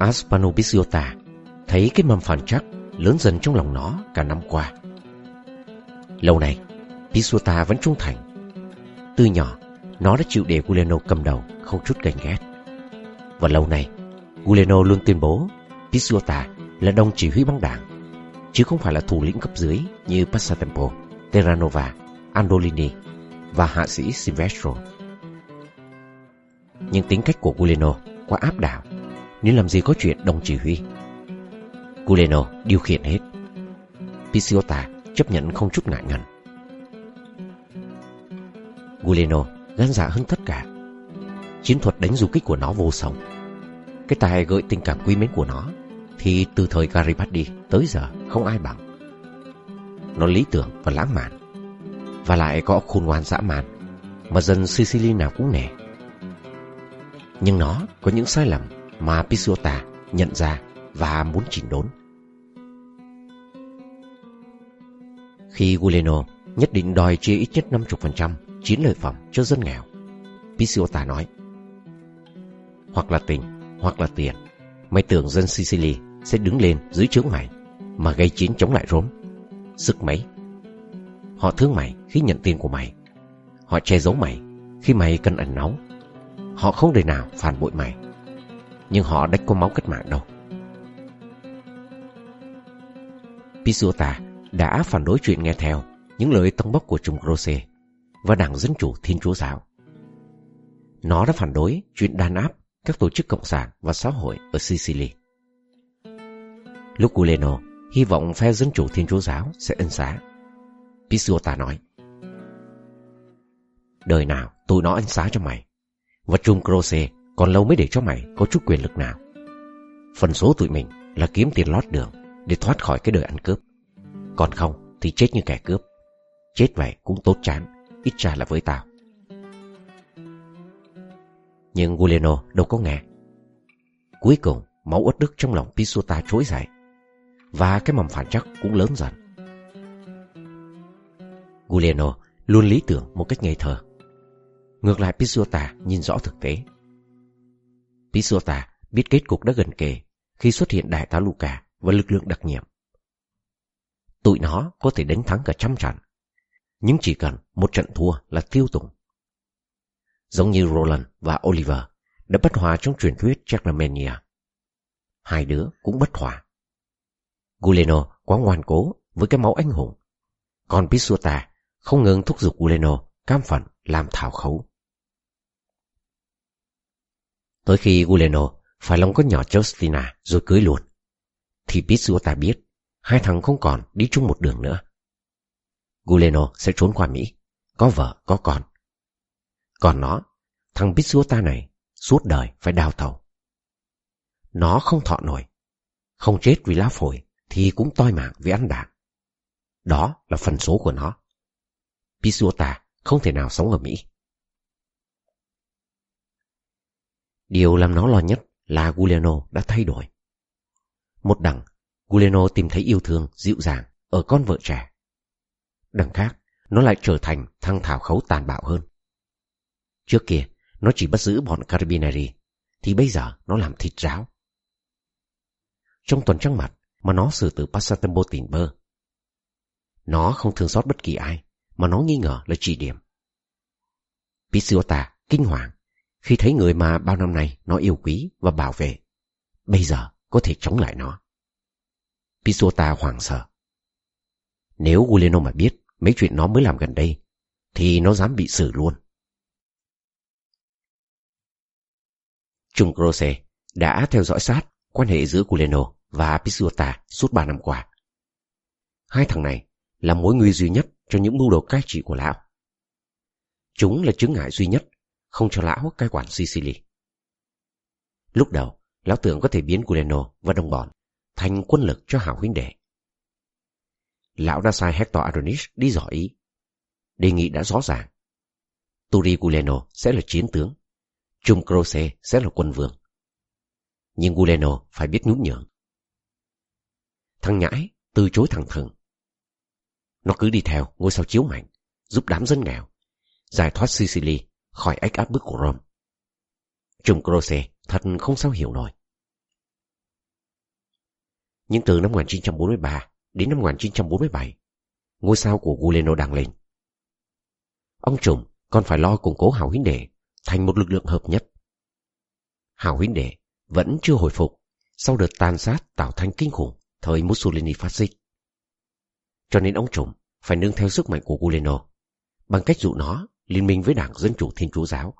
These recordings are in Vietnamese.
Aspanobisiota thấy cái mầm phản chắc lớn dần trong lòng nó cả năm qua. Lâu nay, Pisuta vẫn trung thành. Từ nhỏ, nó đã chịu để Guleno cầm đầu, không chút ganh ghét. Và lâu nay, Guleno luôn tuyên bố Pisuta là đồng chỉ huy băng đảng, chứ không phải là thủ lĩnh cấp dưới như Passatempo, Terranova, Andolini và hạ sĩ Silvestro. Nhưng tính cách của Guleno quá áp đảo, nên làm gì có chuyện, đồng chỉ huy. Guleno điều khiển hết. Pisiota chấp nhận không chút ngại ngần. Guleno gan dạ hơn tất cả. Chiến thuật đánh du kích của nó vô song. Cái tài gợi tình cảm quý mến của nó thì từ thời Garibaldi tới giờ không ai bằng. Nó lý tưởng và lãng mạn và lại có khôn ngoan dã man mà dân Sicily nào cũng nể. Nhưng nó có những sai lầm mà Pisiota nhận ra và muốn chỉnh đốn. Khi Guleno nhất định đòi chia ít nhất 50% chiến lợi phẩm cho dân nghèo, Pisiota nói Hoặc là tình, hoặc là tiền, mày tưởng dân Sicily sẽ đứng lên dưới trướng mày mà gây chiến chống lại Rome. Sức mấy. Họ thương mày khi nhận tiền của mày. Họ che giấu mày khi mày cần ẩn náu. Họ không đời nào phản bội mày. Nhưng họ đách có máu cách mạng đâu. Pisuta đã phản đối chuyện nghe theo những lời tông bốc của Trung Croce và Đảng Dân Chủ Thiên Chúa Giáo. Nó đã phản đối chuyện đàn áp các tổ chức cộng sản và xã hội ở Sicily. Lúc hy vọng phe Dân Chủ Thiên Chúa Giáo sẽ ân xá. Pisuta nói, Đời nào tụi nó ân xá cho mày Và Trung Croce còn lâu mới để cho mày có chút quyền lực nào? Phần số tụi mình là kiếm tiền lót đường Để thoát khỏi cái đời ăn cướp. Còn không thì chết như kẻ cướp. Chết vậy cũng tốt chán, Ít ra là với tao. Nhưng Guleno đâu có nghe. Cuối cùng, máu uất đức trong lòng Pisuta trỗi dậy. Và cái mầm phản chắc cũng lớn dần. Guleno luôn lý tưởng một cách ngây thơ. Ngược lại Pisuta nhìn rõ thực tế. Pisuta biết kết cục đã gần kề khi xuất hiện đại tá Luca và lực lượng đặc nhiệm. Tụi nó có thể đánh thắng cả trăm trận, nhưng chỉ cần một trận thua là tiêu tùng. Giống như Roland và Oliver đã bất hòa trong truyền thuyết Charlemagne. Hai đứa cũng bất hòa. Guleno quá ngoan cố với cái máu anh hùng, còn Pisuta không ngừng thúc giục Guleno cam phận làm thảo khấu. Tới khi Guleno phải lòng có nhỏ Justina rồi cưới luôn, thì Pisuta biết hai thằng không còn đi chung một đường nữa. Guleno sẽ trốn qua Mỹ, có vợ, có con. Còn nó, thằng Pisuta này, suốt đời phải đào tàu. Nó không thọ nổi, không chết vì lá phổi thì cũng toi mạng vì ăn đạn. Đó là phần số của nó. Pisuta không thể nào sống ở Mỹ. Điều làm nó lo nhất là Giuliano đã thay đổi. Một đằng, Giuliano tìm thấy yêu thương, dịu dàng ở con vợ trẻ. Đằng khác, nó lại trở thành thăng thảo khấu tàn bạo hơn. Trước kia, nó chỉ bắt giữ bọn Carabinieri, thì bây giờ nó làm thịt ráo. Trong tuần trăng mặt mà nó xử tử Passatempo tỉnh bơ. Nó không thương xót bất kỳ ai, mà nó nghi ngờ là chỉ điểm. Pisiota kinh hoàng khi thấy người mà bao năm nay nó yêu quý và bảo vệ, bây giờ có thể chống lại nó. Pisuta hoảng sợ. Nếu Guleno mà biết mấy chuyện nó mới làm gần đây, thì nó dám bị xử luôn. Trung Croce đã theo dõi sát quan hệ giữa Guleno và Pisuta suốt ba năm qua. Hai thằng này là mối nguy duy nhất cho những mưu đồ cai trị của lão. Chúng là chứng ngại duy nhất không cho lão cai quản Sicily. Lúc đầu, lão tưởng có thể biến Guleno và đồng bọn thành quân lực cho hảo huynh đệ. Lão đã sai Hector Adonis đi dò ý. Đề nghị đã rõ ràng. Turi Guleno sẽ là chiến tướng, Trung Croce sẽ là quân vương. Nhưng Guleno phải biết nhún nhường. Thằng nhãi từ chối thằng thừng. Nó cứ đi theo ngôi sao chiếu mạnh, giúp đám dân nghèo, giải thoát Sicily khỏi ách áp bức của Rome. Trung Croce thật không sao hiểu nổi. Nhưng từ năm 1943 đến năm 1947, ngôi sao của Guleno đang lên. Ông Trùng còn phải lo củng cố hào huynh đệ thành một lực lượng hợp nhất. Hào huynh đệ vẫn chưa hồi phục sau đợt tàn sát tạo thành kinh khủng thời Mussolini phát xít. Cho nên ông Trùng phải nương theo sức mạnh của Guleno bằng cách dụ nó liên minh với đảng Dân Chủ Thiên Chúa Giáo.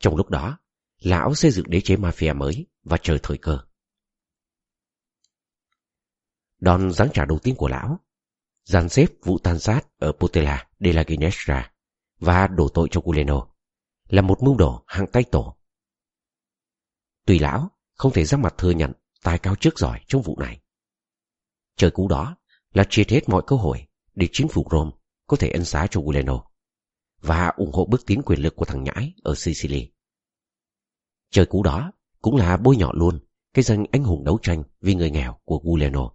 Trong lúc đó, lão xây dựng đế chế mafia mới và chờ thời cơ. Đòn giáng trả đầu tiên của lão, dàn xếp vụ tàn sát ở Potela de la Ginestra và đổ tội cho Guleno, là một mưu đồ hạng tay tổ. Tùy lão không thể ra mặt thừa nhận tài cao trước giỏi trong vụ này. Trời cú đó là triệt hết mọi cơ hội để chính phủ Rome có thể ân xá cho Guleno và ủng hộ bước tiến quyền lực của thằng nhãi ở Sicily. Chơi cú đó cũng là bôi nhọ luôn, cái danh anh hùng đấu tranh vì người nghèo của Guleno.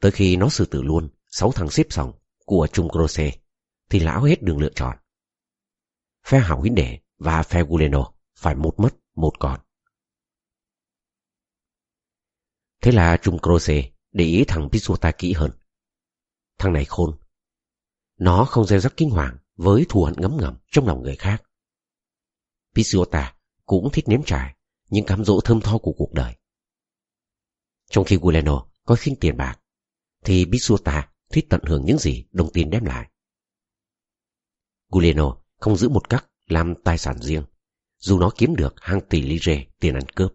Tới khi nó xử tử luôn, sáu thằng xếp sòng của Trung Croce, thì lão hết đường lựa chọn. Phe hảo huynh đệ và phe Guleno phải một mất, một còn. Thế là Trung Croce để ý thằng Pisuta kỹ hơn. Thằng này khôn. Nó không gieo rắc kinh hoàng với thù hận ngấm ngầm trong lòng người khác. Pisuta cũng thích nếm trải những cám dỗ thơm tho của cuộc đời. Trong khi Guleno có khinh tiền bạc, thì Pisuta thích tận hưởng những gì đồng tiền đem lại. Guleno không giữ một cách làm tài sản riêng, dù nó kiếm được hàng tỷ lire tiền ăn cướp.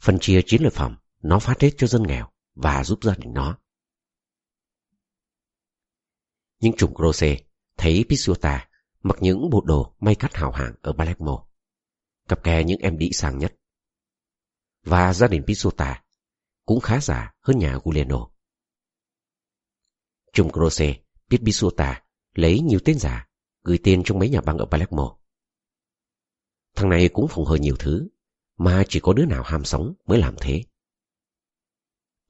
Phần chia chiến lợi phẩm nó phát hết cho dân nghèo và giúp gia đình nó. Nhưng trùng Grose thấy Pisuta mặc những bộ đồ may cắt hào hạng ở Palermo, cặp kè những em đĩ sang nhất. Và gia đình Pisuta cũng khá giả hơn nhà Guleno. Trùng Grose biết Pisuta lấy nhiều tên giả gửi tên trong mấy nhà băng ở Palermo. Thằng này cũng phụng hờ nhiều thứ, mà chỉ có đứa nào ham sống mới làm thế.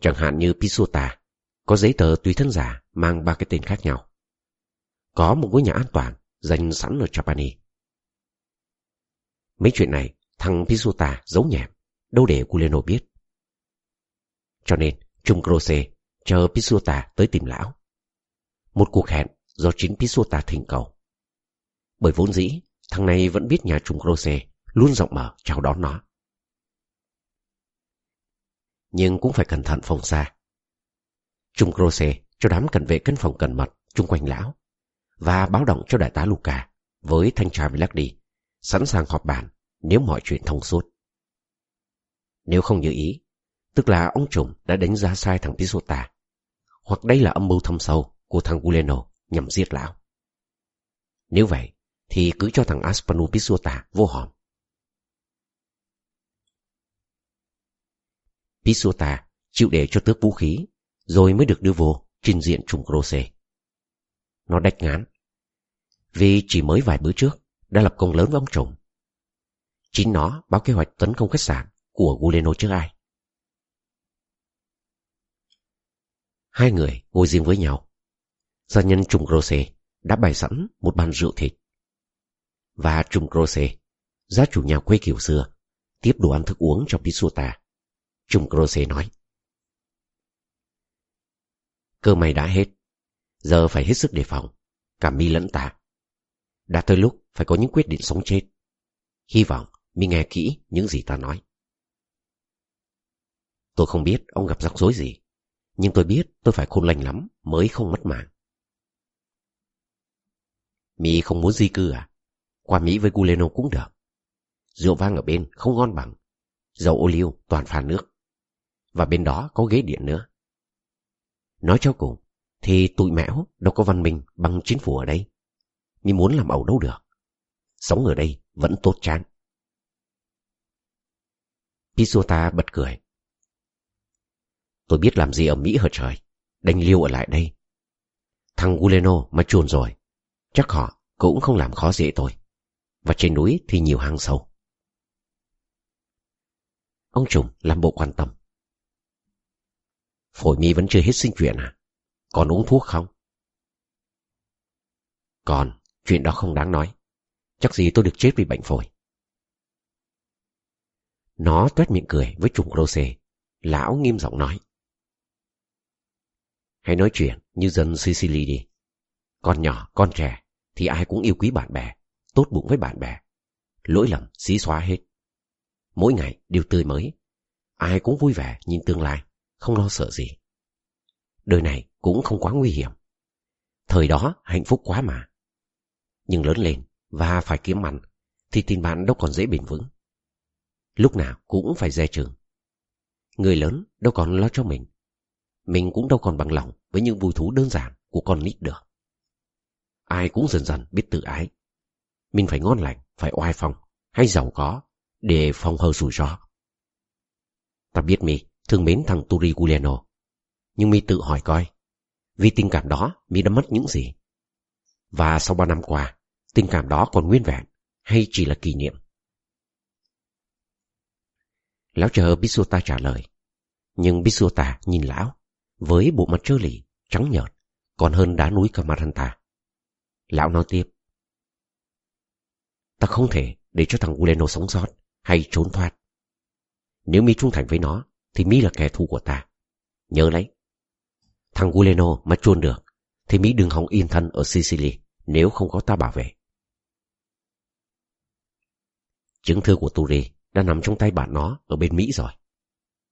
Chẳng hạn như Pisuta, có giấy tờ tùy thân giả mang ba cái tên khác nhau. Có một ngôi nhà an toàn dành sẵn ở Trapani. Mấy chuyện này thằng Pisuta giấu nhẹm, đâu để Culeno biết. Cho nên, Trung Croce chờ Pisuta tới tìm lão. Một cuộc hẹn do chính Pisuta thỉnh cầu. Bởi vốn dĩ, thằng này vẫn biết nhà Trung Croce luôn rộng mở chào đón nó nhưng cũng phải cẩn thận phòng xa. Trung Croce cho đám cận vệ cân phòng cẩn mật chung quanh lão và báo động cho đại tá Luca với thanh tra Villardi sẵn sàng họp bàn nếu mọi chuyện thông suốt. Nếu không như ý, tức là ông trùm đã đánh giá sai thằng Pisota, hoặc đây là âm mưu thâm sâu của thằng Guleno nhằm giết lão. Nếu vậy, thì cứ cho thằng Aspanu Pisota vô hòm Pisota chịu để cho tước vũ khí, rồi mới được đưa vô trình diện trùng Croce. Nó đách ngán, vì chỉ mới vài bữa trước đã lập công lớn với ông trùng. Chính nó báo kế hoạch tấn công khách sạn của Guleno trước ai. Hai người ngồi riêng với nhau. Gia nhân trùng Croce đã bày sẵn một bàn rượu thịt. Và trùng Croce, gia chủ nhà quê kiểu xưa, tiếp đồ ăn thức uống cho Pisuta. Trung Croce nói. Cơ may đã hết. Giờ phải hết sức đề phòng. Cả mi lẫn ta. Đã tới lúc phải có những quyết định sống chết. Hy vọng mi nghe kỹ những gì ta nói. Tôi không biết ông gặp rắc rối gì. Nhưng tôi biết tôi phải khôn lành lắm mới không mất mạng. Mi không muốn di cư à? Qua Mỹ với Guleno cũng được. Rượu vang ở bên không ngon bằng. Dầu ô liu toàn pha nước và bên đó có ghế điện nữa. Nói cho cùng, thì tụi mẽo đâu có văn minh bằng chính phủ ở đây. Nhưng muốn làm ẩu đâu được. Sống ở đây vẫn tốt chán. Pisuta bật cười. Tôi biết làm gì ở Mỹ hở trời. Đành liêu ở lại đây. Thằng Guleno mà chuồn rồi. Chắc họ cũng không làm khó dễ tôi. Và trên núi thì nhiều hang sâu. Ông Trùng làm bộ quan tâm. Phổi mi vẫn chưa hết sinh chuyện à? Còn uống thuốc không? Còn, chuyện đó không đáng nói. Chắc gì tôi được chết vì bệnh phổi. Nó tuét miệng cười với trùng Rose. Lão nghiêm giọng nói. Hãy nói chuyện như dân Sicily đi. Con nhỏ, con trẻ thì ai cũng yêu quý bạn bè, tốt bụng với bạn bè. Lỗi lầm xí xóa hết. Mỗi ngày đều tươi mới. Ai cũng vui vẻ nhìn tương lai, không lo sợ gì. Đời này cũng không quá nguy hiểm. Thời đó hạnh phúc quá mà. Nhưng lớn lên và phải kiếm ăn thì tình bạn đâu còn dễ bền vững. Lúc nào cũng phải dè chừng. Người lớn đâu còn lo cho mình. Mình cũng đâu còn bằng lòng với những vui thú đơn giản của con nít được. Ai cũng dần dần biết tự ái. Mình phải ngon lành, phải oai phong, hay giàu có, để phòng hờ rủi ro. Ta biết mi thương mến thằng Turi Giuliano, nhưng mi tự hỏi coi, vì tình cảm đó mi đã mất những gì? Và sau ba năm qua, tình cảm đó còn nguyên vẹn hay chỉ là kỷ niệm? Lão chờ Bisuta trả lời. Nhưng Bisuta nhìn lão, với bộ mặt trơ lì, trắng nhợt, còn hơn đá núi kamaranta Lão nói tiếp. Ta không thể để cho thằng Uleno sống sót hay trốn thoát. Nếu mi trung thành với nó, thì mi là kẻ thù của ta. Nhớ lấy. Thằng Guleno mà chuồn được, thì Mỹ đừng hòng yên thân ở Sicily nếu không có ta bảo vệ. Chứng thư của Turi đã nằm trong tay bạn nó ở bên Mỹ rồi.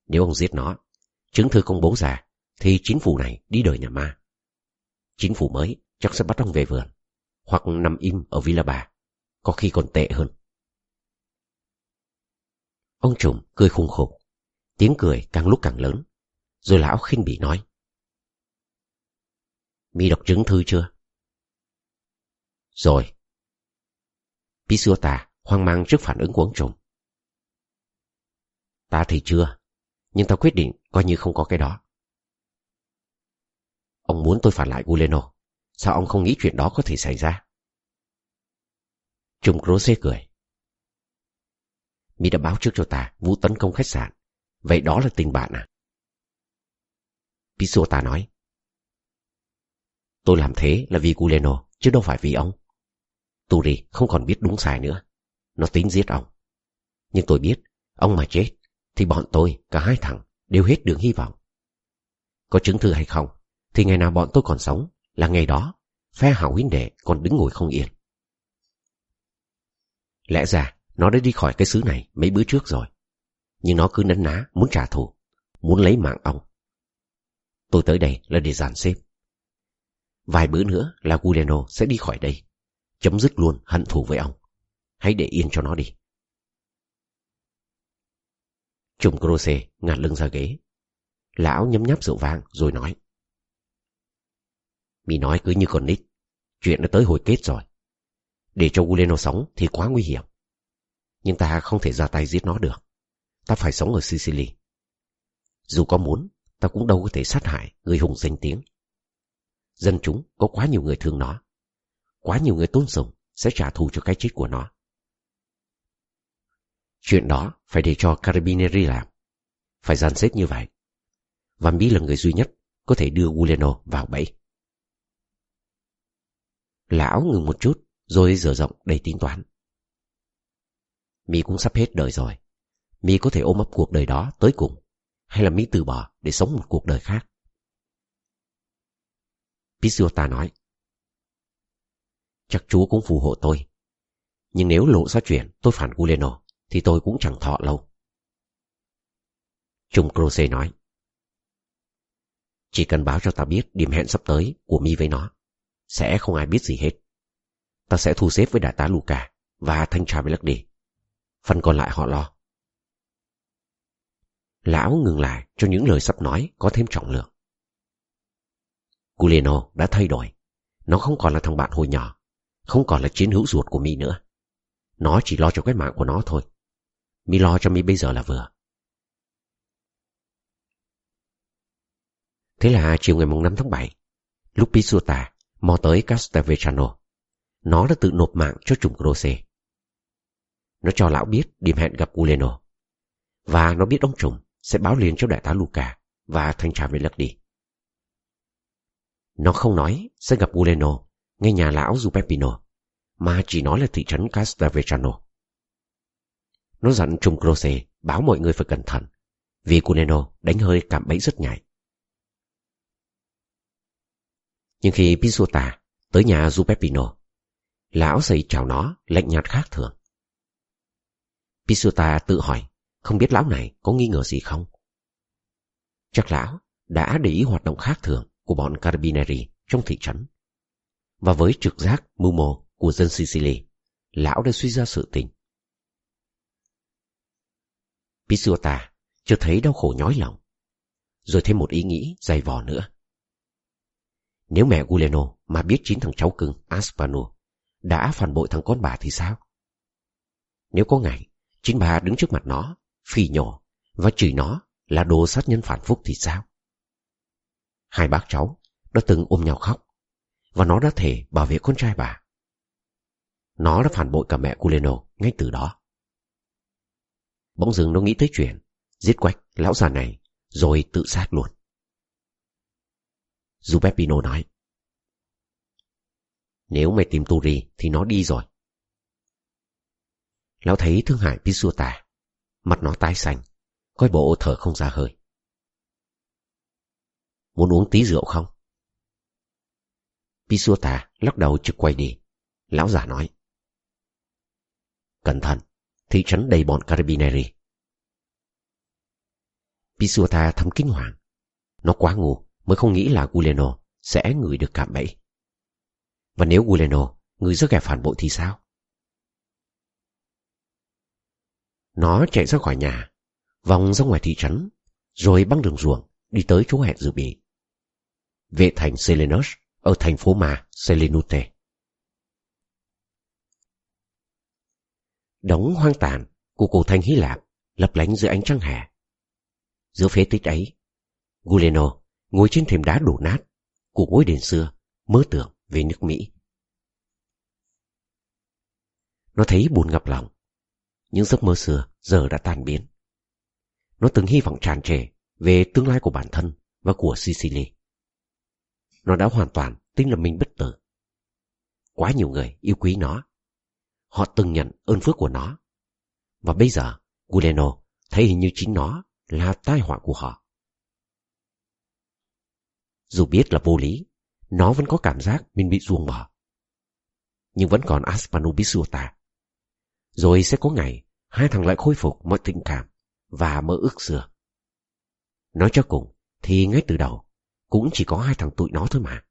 Nếu ông giết nó, chứng thư công bố ra, thì chính phủ này đi đời nhà ma. Chính phủ mới chắc sẽ bắt ông về vườn, hoặc nằm im ở Villa Bà, có khi còn tệ hơn. Ông trùm cười khùng khục, tiếng cười càng lúc càng lớn, rồi lão khinh bỉ nói. Mi đọc chứng thư chưa? Rồi. Pisuota hoang mang trước phản ứng của ông trùng. Ta thì chưa, nhưng ta quyết định coi như không có cái đó. Ông muốn tôi phản lại Guleno, sao ông không nghĩ chuyện đó có thể xảy ra? Trung Rose cười. Mi đã báo trước cho ta vụ tấn công khách sạn. Vậy đó là tình bạn à? Pisota nói. Tôi làm thế là vì Guleno, chứ đâu phải vì ông. Turi không còn biết đúng sai nữa. Nó tính giết ông. Nhưng tôi biết, ông mà chết, thì bọn tôi, cả hai thằng, đều hết đường hy vọng. Có chứng thư hay không, thì ngày nào bọn tôi còn sống, là ngày đó, phe hảo huynh đệ còn đứng ngồi không yên. Lẽ ra, nó đã đi khỏi cái xứ này mấy bữa trước rồi. Nhưng nó cứ nấn ná, muốn trả thù, muốn lấy mạng ông. Tôi tới đây là để dàn xếp. Vài bữa nữa là Guglielmo sẽ đi khỏi đây. Chấm dứt luôn hận thù với ông. Hãy để yên cho nó đi. Trùng Croce ngả lưng ra ghế. Lão nhấm nháp rượu vang rồi nói. Mi nói cứ như con nít. Chuyện đã tới hồi kết rồi. Để cho Guleno sống thì quá nguy hiểm. Nhưng ta không thể ra tay giết nó được. Ta phải sống ở Sicily. Dù có muốn, ta cũng đâu có thể sát hại người hùng danh tiếng. Dân chúng có quá nhiều người thương nó. Quá nhiều người tôn sùng sẽ trả thù cho cái chết của nó. Chuyện đó phải để cho Carabinieri làm. Phải dàn xếp như vậy. Và Mỹ là người duy nhất có thể đưa Giuliano vào bẫy. Lão ngừng một chút, rồi dở rộng đầy tính toán. Mỹ cũng sắp hết đời rồi. Mỹ có thể ôm ấp cuộc đời đó tới cùng. Hay là Mỹ từ bỏ để sống một cuộc đời khác. Pisuta nói. Chắc Chúa cũng phù hộ tôi. Nhưng nếu lộ ra chuyện tôi phản Guleno, thì tôi cũng chẳng thọ lâu. Trung Croce nói. Chỉ cần báo cho ta biết điểm hẹn sắp tới của mi với nó. Sẽ không ai biết gì hết. Ta sẽ thu xếp với đại tá Luca và thanh tra với đi. Phần còn lại họ lo. Lão ngừng lại cho những lời sắp nói có thêm trọng lượng. Culeno đã thay đổi. Nó không còn là thằng bạn hồi nhỏ, không còn là chiến hữu ruột của mi nữa. Nó chỉ lo cho cái mạng của nó thôi. Mi lo cho mi bây giờ là vừa. Thế là chiều ngày 5 tháng 7, lúc Pisuta mò tới Castelvecchano, nó đã tự nộp mạng cho trùng Croce. Nó cho lão biết điểm hẹn gặp Guleno. Và nó biết ông trùng sẽ báo liền cho đại tá Luca và thanh tra đi. Nó không nói sẽ gặp Guleno ngay nhà lão Giuseppino, mà chỉ nói là thị trấn Castelvecchano. Nó dặn Trung Croce báo mọi người phải cẩn thận, vì Cuneno đánh hơi cảm bẫy rất nhạy. Nhưng khi Pisuta tới nhà Giuseppino, lão xây chào nó lạnh nhạt khác thường. Pisuta tự hỏi, không biết lão này có nghi ngờ gì không? Chắc lão đã để ý hoạt động khác thường của bọn Carabinieri trong thị trấn. Và với trực giác mưu mô của dân Sicily, lão đã suy ra sự tình. Pisuta chưa thấy đau khổ nhói lòng, rồi thêm một ý nghĩ dày vò nữa. Nếu mẹ Guleno mà biết chính thằng cháu cưng Aspano đã phản bội thằng con bà thì sao? Nếu có ngày, chính bà đứng trước mặt nó, phì nhổ và chửi nó là đồ sát nhân phản phúc thì sao? Hai bác cháu đã từng ôm nhau khóc và nó đã thể bảo vệ con trai bà. Nó đã phản bội cả mẹ Culeno ngay từ đó. Bỗng dưng nó nghĩ tới chuyện giết quách lão già này rồi tự sát luôn. Giuseppino nói Nếu mày tìm Turi thì nó đi rồi. Lão thấy thương hại Pisuta, mặt nó tái xanh, coi bộ thở không ra hơi. Muốn uống tí rượu không? Pisuta lắc đầu trực quay đi. Lão già nói. Cẩn thận, thị trấn đầy bọn Carabinieri. Pisuta thầm kinh hoàng. Nó quá ngu mới không nghĩ là Guleno sẽ ngửi được cảm bẫy. Và nếu Guleno người rất kẻ phản bội thì sao? Nó chạy ra khỏi nhà, vòng ra ngoài thị trấn, rồi băng đường ruộng đi tới chỗ hẹn dự bị. Vệ thành Selenos ở thành phố mà Selenute. Đóng hoang tàn của cổ thành Hy Lạp lấp lánh giữa ánh trăng hè. Giữa phế tích ấy, Guleno ngồi trên thềm đá đổ nát của ngôi đền xưa mơ tưởng về nước Mỹ. Nó thấy buồn ngập lòng. Những giấc mơ xưa giờ đã tan biến. Nó từng hy vọng tràn trề về tương lai của bản thân và của Sicily. Nó đã hoàn toàn tin là mình bất tử. Quá nhiều người yêu quý nó. Họ từng nhận ơn phước của nó. Và bây giờ, Guleno thấy hình như chính nó là tai họa của họ. Dù biết là vô lý, nó vẫn có cảm giác mình bị ruồng bỏ. Nhưng vẫn còn Aspanubisuta. Rồi sẽ có ngày hai thằng lại khôi phục mọi tình cảm và mơ ước xưa. Nói cho cùng thì ngay từ đầu cũng chỉ có hai thằng tụi nó thôi mà.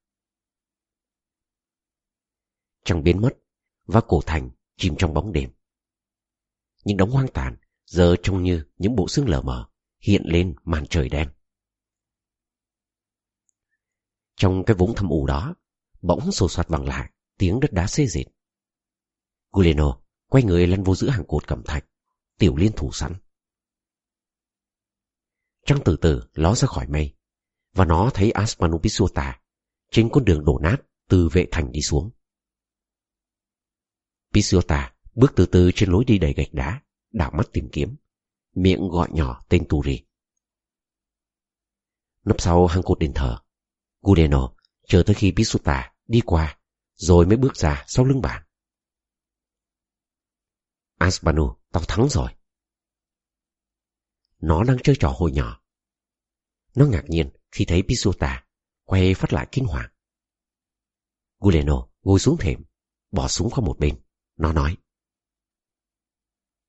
Trăng biến mất và cổ thành chìm trong bóng đêm. Những đống hoang tàn giờ trông như những bộ xương lờ mờ hiện lên màn trời đen. Trong cái vũng thâm u đó, bỗng sổ soạt vang lại tiếng đất đá xê dịch. Guleno quay người lăn vô giữa hàng cột cẩm thạch, tiểu liên thủ sẵn. Trăng từ từ ló ra khỏi mây, và nó thấy Aspanupisuta trên con đường đổ nát từ vệ thành đi xuống. Pisiota bước từ từ trên lối đi đầy gạch đá, đảo mắt tìm kiếm, miệng gọi nhỏ tên Turi. Nấp sau hang cột đền thờ, Gudeno chờ tới khi Pisuta đi qua, rồi mới bước ra sau lưng bạn. Aspanu, tao thắng rồi. Nó đang chơi trò hồi nhỏ. Nó ngạc nhiên khi thấy Pisuta quay phát lại kinh hoàng. Guleno ngồi xuống thềm, bỏ súng qua một bên. Nó nói.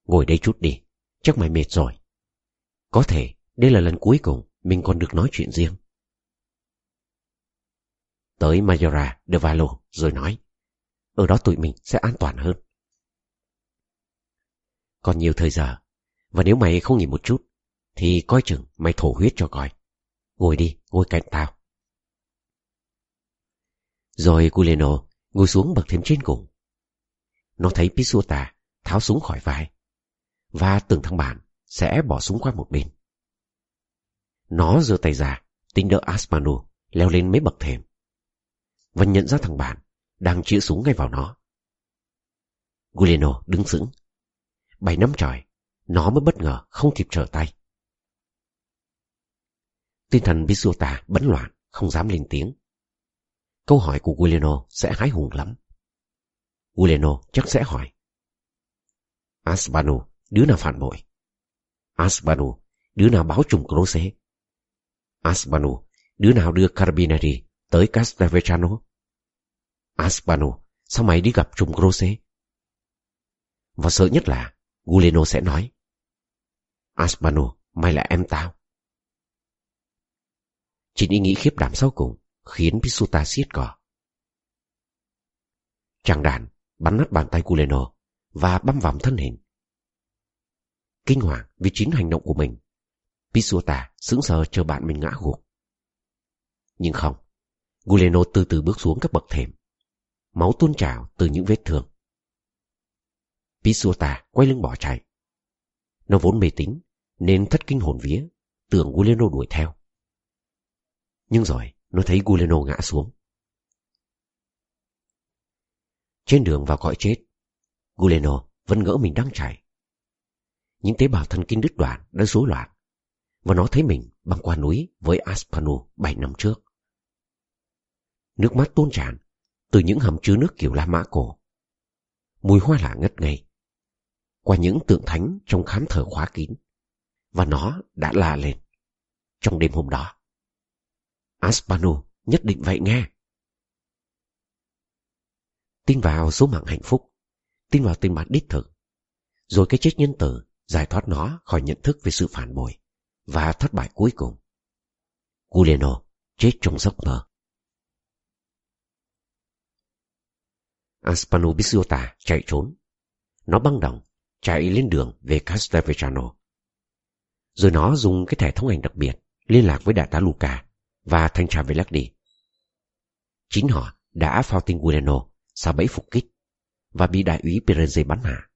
Ngồi đây chút đi, chắc mày mệt rồi. Có thể đây là lần cuối cùng mình còn được nói chuyện riêng. Tới Majora de Valo rồi nói. Ở đó tụi mình sẽ an toàn hơn. Còn nhiều thời giờ, và nếu mày không nghỉ một chút, thì coi chừng mày thổ huyết cho coi. Ngồi đi, ngồi cạnh tao. Rồi Culeno ngồi xuống bậc thềm trên cùng. Nó thấy Pisuta tháo súng khỏi vai, và từng thằng bạn sẽ bỏ súng qua một bên. Nó giơ tay ra, tính đỡ Asmanu leo lên mấy bậc thềm. Và nhận ra thằng bạn đang chĩa súng ngay vào nó. Guleno đứng sững. Bảy năm trời, nó mới bất ngờ không kịp trở tay. Tinh thần Bisuta bấn loạn, không dám lên tiếng. Câu hỏi của Guileno sẽ hái hùng lắm. Guileno chắc sẽ hỏi. Asbanu đứa nào phản bội? Asbanu, đứa nào báo trùng Croce? Asbanu, đứa nào đưa Carabinieri tới Castelvetrano? Asbanu, sao mày đi gặp trùng Croce? Và sợ nhất là Guleno sẽ nói Asbanu, mày là em tao. Chính ý nghĩ khiếp đảm sau cùng khiến Pisuta siết cỏ. Chàng đàn bắn nát bàn tay Guleno và băm vằm thân hình. Kinh hoàng vì chính hành động của mình, Pisuta sững sờ chờ bạn mình ngã gục. Nhưng không, Guleno từ từ bước xuống các bậc thềm. Máu tuôn trào từ những vết thương. Pisuta quay lưng bỏ chạy. Nó vốn mê tín nên thất kinh hồn vía, tưởng Guleno đuổi theo. Nhưng rồi nó thấy Guleno ngã xuống. Trên đường vào cõi chết, Guleno vẫn ngỡ mình đang chạy. Những tế bào thần kinh đứt đoạn đã rối loạn, và nó thấy mình băng qua núi với Aspanu 7 năm trước. Nước mắt tuôn tràn từ những hầm chứa nước kiểu La Mã cổ. Mùi hoa lạ ngất ngây. Qua những tượng thánh trong khám thờ khóa kín. Và nó đã la lên. Trong đêm hôm đó. Aspano, nhất định vậy nghe. Tin vào số mạng hạnh phúc. Tin vào tình bạn đích thực. Rồi cái chết nhân tử giải thoát nó khỏi nhận thức về sự phản bội và thất bại cuối cùng. Guleno chết trong giấc mơ. Aspano Bisiota chạy trốn. Nó băng đồng, chạy lên đường về Castelvetrano. Rồi nó dùng cái thẻ thông hành đặc biệt liên lạc với đại tá Luca và thanh tra Velardi. Chính họ đã phao tin Guileno sau bẫy phục kích và bị đại úy Pirenze bắn hạ.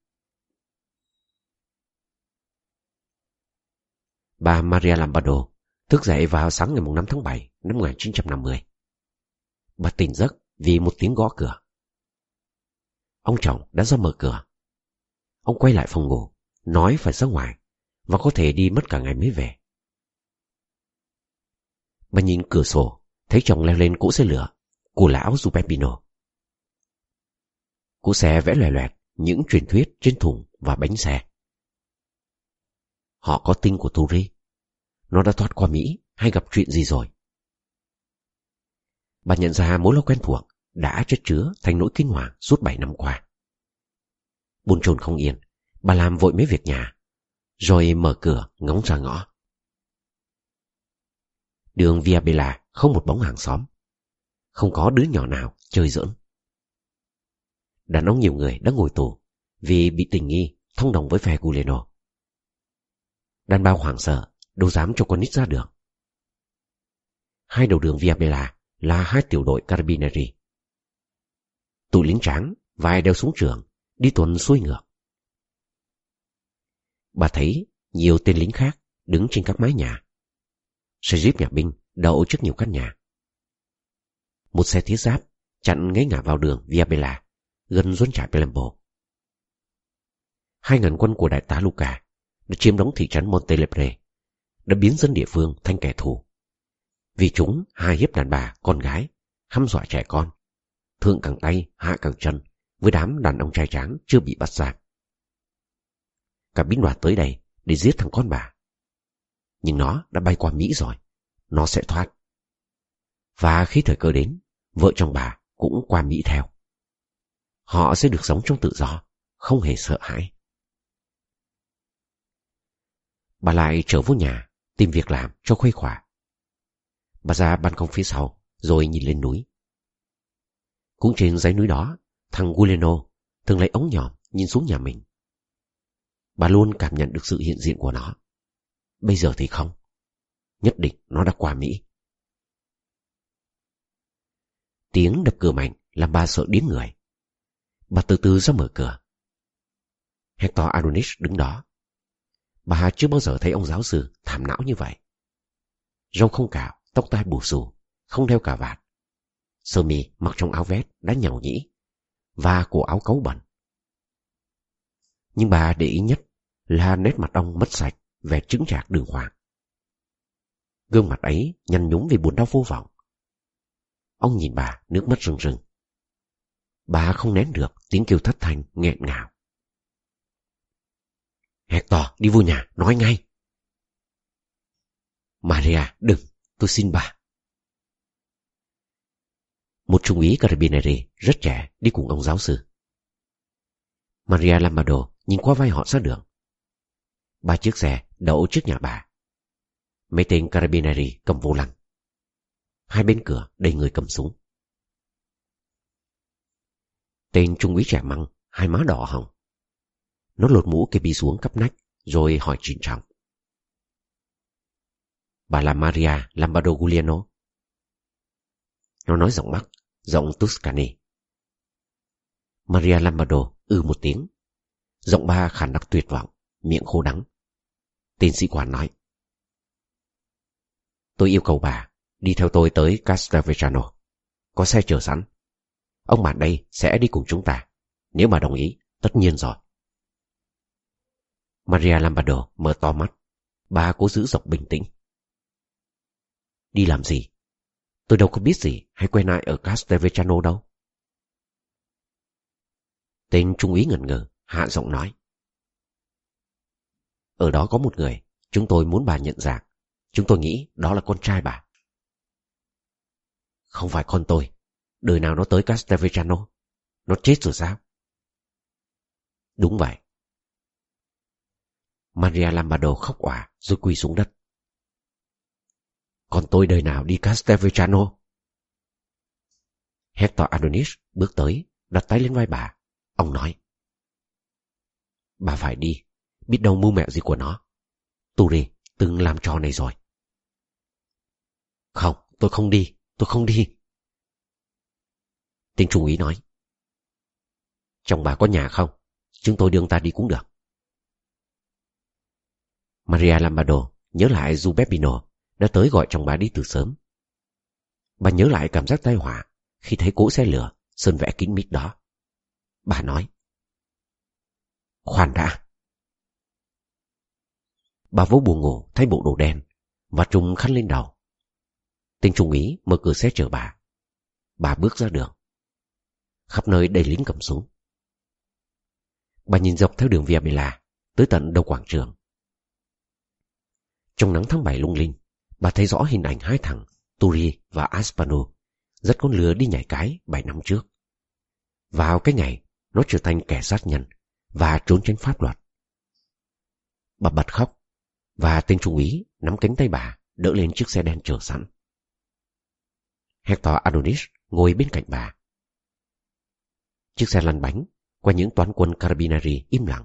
Bà Maria Lombardo thức dậy vào sáng ngày 5 tháng 7 năm 1950. Bà tỉnh giấc vì một tiếng gõ cửa. Ông chồng đã ra mở cửa. Ông quay lại phòng ngủ, nói phải ra ngoài và có thể đi mất cả ngày mới về. Bà nhìn cửa sổ, thấy chồng leo lên cỗ xe lửa của lão Giuseppino. Cỗ xe vẽ loè loẹt những truyền thuyết trên thùng và bánh xe. Họ có tin của Turi. Nó đã thoát qua Mỹ hay gặp chuyện gì rồi? Bà nhận ra mối lo quen thuộc đã chất chứa thành nỗi kinh hoàng suốt 7 năm qua. Buồn chồn không yên, bà làm vội mấy việc nhà, rồi mở cửa ngóng ra ngõ. Đường Via Bella không một bóng hàng xóm. Không có đứa nhỏ nào chơi giỡn. Đàn ông nhiều người đã ngồi tù vì bị tình nghi thông đồng với phe Guleno. Đàn bao hoảng sợ, đâu dám cho con nít ra đường. Hai đầu đường Via Bella là hai tiểu đội Carabinieri. Tụi lính tráng, vài đeo súng trường, đi tuần xuôi ngược. Bà thấy nhiều tên lính khác đứng trên các mái nhà. Xe jeep nhà binh đậu trước nhiều căn nhà. Một xe thiết giáp chặn ngay ngả vào đường Via Bella, gần doanh trại Palermo. Hai ngàn quân của đại tá Luca đã chiếm đóng thị trấn Montelebre, đã biến dân địa phương thành kẻ thù. Vì chúng hai hiếp đàn bà, con gái, hăm dọa trẻ con, thượng cẳng tay, hạ cẳng chân với đám đàn ông trai tráng chưa bị bắt giam. Cả binh đoàn tới đây để giết thằng con bà. Nhưng nó đã bay qua Mỹ rồi, nó sẽ thoát. Và khi thời cơ đến, vợ chồng bà cũng qua Mỹ theo. Họ sẽ được sống trong tự do, không hề sợ hãi. Bà lại trở vô nhà, tìm việc làm cho khuây khỏa. Bà ra ban công phía sau, rồi nhìn lên núi. Cũng trên dãy núi đó, thằng Guleno thường lấy ống nhòm nhìn xuống nhà mình. Bà luôn cảm nhận được sự hiện diện của nó. Bây giờ thì không. Nhất định nó đã qua Mỹ. Tiếng đập cửa mạnh làm bà sợ điếng người. Bà từ từ ra mở cửa. Hector Adonis đứng đó. Bà chưa bao giờ thấy ông giáo sư thảm não như vậy. Râu không cạo, tóc tai bù xù, không đeo cà vạt. Sơ mi mặc trong áo vest đã nhàu nhĩ và cổ áo cấu bẩn. Nhưng bà để ý nhất là nét mặt ông mất sạch, vẻ trứng trạc đường hoàng. Gương mặt ấy nhăn nhúm vì buồn đau vô vọng. Ông nhìn bà nước mắt rưng rưng. Bà không nén được tiếng kêu thất thanh nghẹn ngào. Hector, đi vô nhà, nói ngay. Maria, đừng, tôi xin bà. Một trung úy Carabinieri rất trẻ đi cùng ông giáo sư. Maria Lamado nhìn qua vai họ ra đường. Ba chiếc xe đậu trước nhà bà. Mấy tên Carabinieri cầm vô lăng. Hai bên cửa đầy người cầm súng. Tên trung úy trẻ măng, hai má đỏ hồng. Nó lột mũ cây bi xuống cắp nách, rồi hỏi trịnh trọng. Bà là Maria Lombardo Giuliano. Nó nói giọng Bắc, giọng Tuscany. Maria Lombardo ư ừ một tiếng. Giọng ba khả năng tuyệt vọng, miệng khô đắng. Tên sĩ quan nói. Tôi yêu cầu bà đi theo tôi tới Castelvetrano. Có xe chờ sẵn. Ông bạn đây sẽ đi cùng chúng ta. Nếu bà đồng ý, tất nhiên rồi. Maria Lombardo mở to mắt. Bà cố giữ giọng bình tĩnh. Đi làm gì? Tôi đâu có biết gì hay quen ai ở Castelvetrano đâu. Tên trung úy ngần ngừ, hạ giọng nói. Ở đó có một người, chúng tôi muốn bà nhận dạng. Chúng tôi nghĩ đó là con trai bà. Không phải con tôi. Đời nào nó tới Castelvetrano? Nó chết rồi sao? Đúng vậy. Maria Lombardo khóc òa rồi quỳ xuống đất. Còn tôi đời nào đi Castelvetrano? Hector Adonis bước tới, đặt tay lên vai bà. Ông nói. Bà phải đi, biết đâu mưu mẹo gì của nó. Turi từng làm trò này rồi. Không, tôi không đi, tôi không đi. Tên trung úy nói. Chồng bà có nhà không? Chúng tôi đưa ông ta đi cũng được. Maria Lombardo nhớ lại Giuseppino đã tới gọi chồng bà đi từ sớm. Bà nhớ lại cảm giác tai họa khi thấy cỗ xe lửa sơn vẽ kín mít đó. Bà nói. Khoan đã. Bà vỗ buồn ngủ thay bộ đồ đen và trùng khăn lên đầu. Tên trung ý mở cửa xe chở bà. Bà bước ra đường. Khắp nơi đầy lính cầm súng. Bà nhìn dọc theo đường Via Bella tới tận đầu quảng trường. Trong nắng tháng 7 lung linh, bà thấy rõ hình ảnh hai thằng Turi và Aspano rất con lừa đi nhảy cái 7 năm trước. Vào cái ngày, nó trở thành kẻ sát nhân và trốn tránh pháp luật. Bà bật khóc và tên trung úy nắm cánh tay bà đỡ lên chiếc xe đen chờ sẵn. Hector Adonis ngồi bên cạnh bà. Chiếc xe lăn bánh qua những toán quân Carabinieri im lặng.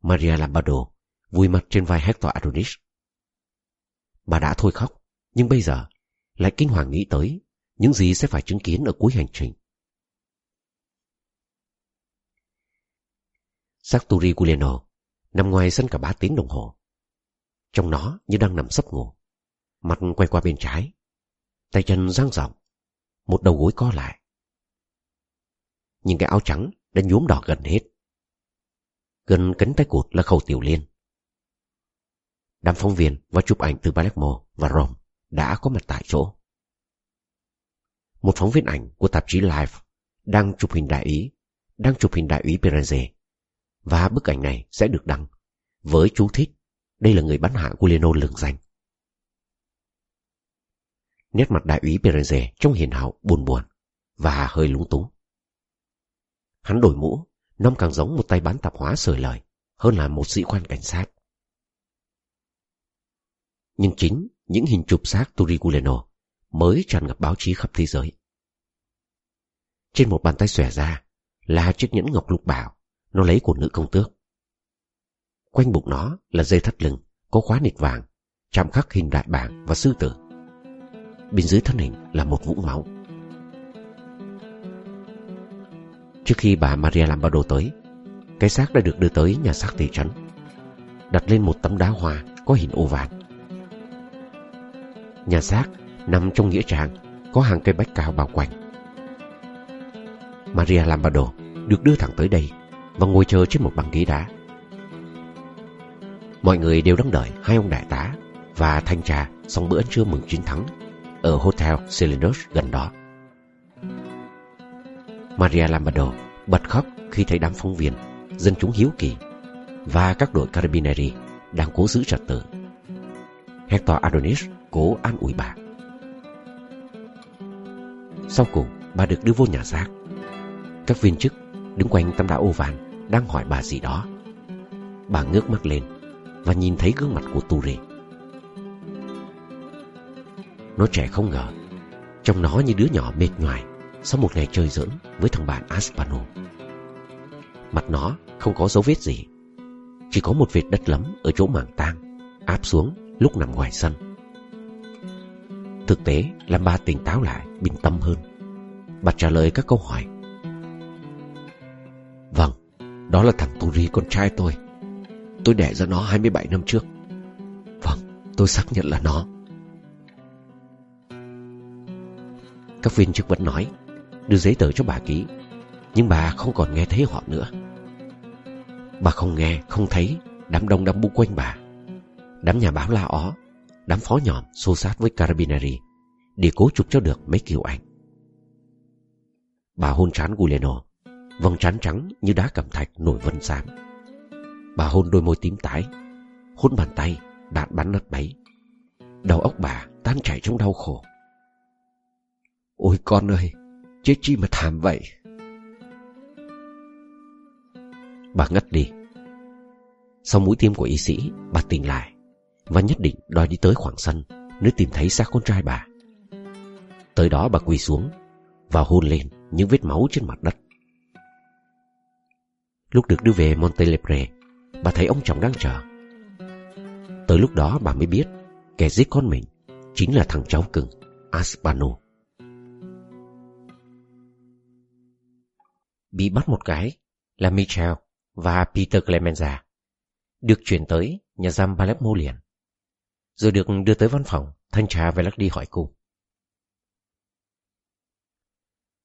Maria Lombardo vui mặt trên vai Hector Adonis. Bà đã thôi khóc, nhưng bây giờ lại kinh hoàng nghĩ tới những gì sẽ phải chứng kiến ở cuối hành trình. Sartori Culeno nằm ngoài sân cả ba tiếng đồng hồ. Trong nó như đang nằm sấp ngủ. Mặt quay qua bên trái. Tay chân dang rộng. Một đầu gối co lại. Những cái áo trắng đã nhuốm đỏ gần hết. Gần cánh tay cụt là khẩu tiểu liên. Đám phóng viên và chụp ảnh từ Palermo và Rome đã có mặt tại chỗ. Một phóng viên ảnh của tạp chí Life đang chụp hình đại ý, đang chụp hình đại úy Perez và bức ảnh này sẽ được đăng với chú thích đây là người bắn hạ Guleno lừng danh. Nét mặt đại úy Perez trông hiền hảo buồn buồn và hơi lúng túng. Hắn đổi mũ, năm càng giống một tay bán tạp hóa sởi lời hơn là một sĩ quan cảnh sát. Nhưng chính những hình chụp xác Turiguleno mới tràn ngập báo chí khắp thế giới. Trên một bàn tay xòe ra là chiếc nhẫn ngọc lục bảo nó lấy của nữ công tước. Quanh bụng nó là dây thắt lưng có khóa nịt vàng, chạm khắc hình đại bàng và sư tử. Bên dưới thân hình là một vũng máu. Trước khi bà Maria Lambado tới, cái xác đã được đưa tới nhà xác thị trấn, đặt lên một tấm đá hoa có hình ô vàng. Nhà xác nằm trong nghĩa trang, có hàng cây bách cao bao quanh. Maria Lambado được đưa thẳng tới đây và ngồi chờ trên một băng ghế đá. Mọi người đều đang đợi hai ông đại tá và thanh tra xong bữa ăn trưa mừng chiến thắng ở Hotel Selinos gần đó. Maria Lombardo bật khóc khi thấy đám phóng viên, dân chúng hiếu kỳ và các đội Carabinieri đang cố giữ trật tự. Hector Adonis cố an ủi bà. Sau cùng, bà được đưa vô nhà xác. Các viên chức đứng quanh tấm đá ô vàng đang hỏi bà gì đó. Bà ngước mắt lên và nhìn thấy gương mặt của Turi. Nó trẻ không ngờ, trông nó như đứa nhỏ mệt nhoài sau một ngày chơi giỡn với thằng bạn Aspano. Mặt nó không có dấu vết gì, chỉ có một vệt đất lấm ở chỗ màng tang áp xuống lúc nằm ngoài sân. Thực tế làm bà tỉnh táo lại, bình tâm hơn. Bà trả lời các câu hỏi. Vâng, đó là thằng Turi con trai tôi. Tôi đẻ ra nó 27 năm trước. Vâng, tôi xác nhận là nó. Các viên chức vẫn nói Đưa giấy tờ cho bà ký Nhưng bà không còn nghe thấy họ nữa Bà không nghe, không thấy Đám đông đang bu quanh bà Đám nhà báo la ó Đám phó nhòm xô sát với Carabinieri Để cố chụp cho được mấy kiểu ảnh Bà hôn trán Guleno Vòng trán trắng như đá cẩm thạch nổi vân xám Bà hôn đôi môi tím tái Hôn bàn tay đạn bắn nát bấy Đầu óc bà tan chảy trong đau khổ Ôi con ơi, chết chi mà thảm vậy. Bà ngất đi. Sau mũi tiêm của y sĩ, bà tỉnh lại và nhất định đòi đi tới khoảng sân nếu tìm thấy xác con trai bà. Tới đó bà quỳ xuống và hôn lên những vết máu trên mặt đất. Lúc được đưa về Montelebre, bà thấy ông chồng đang chờ. Tới lúc đó bà mới biết kẻ giết con mình chính là thằng cháu cưng Aspano. bị bắt một cái là Michel và Peter Clemenza, được chuyển tới nhà giam Palermo liền, rồi được đưa tới văn phòng thanh tra Velardi hỏi cung.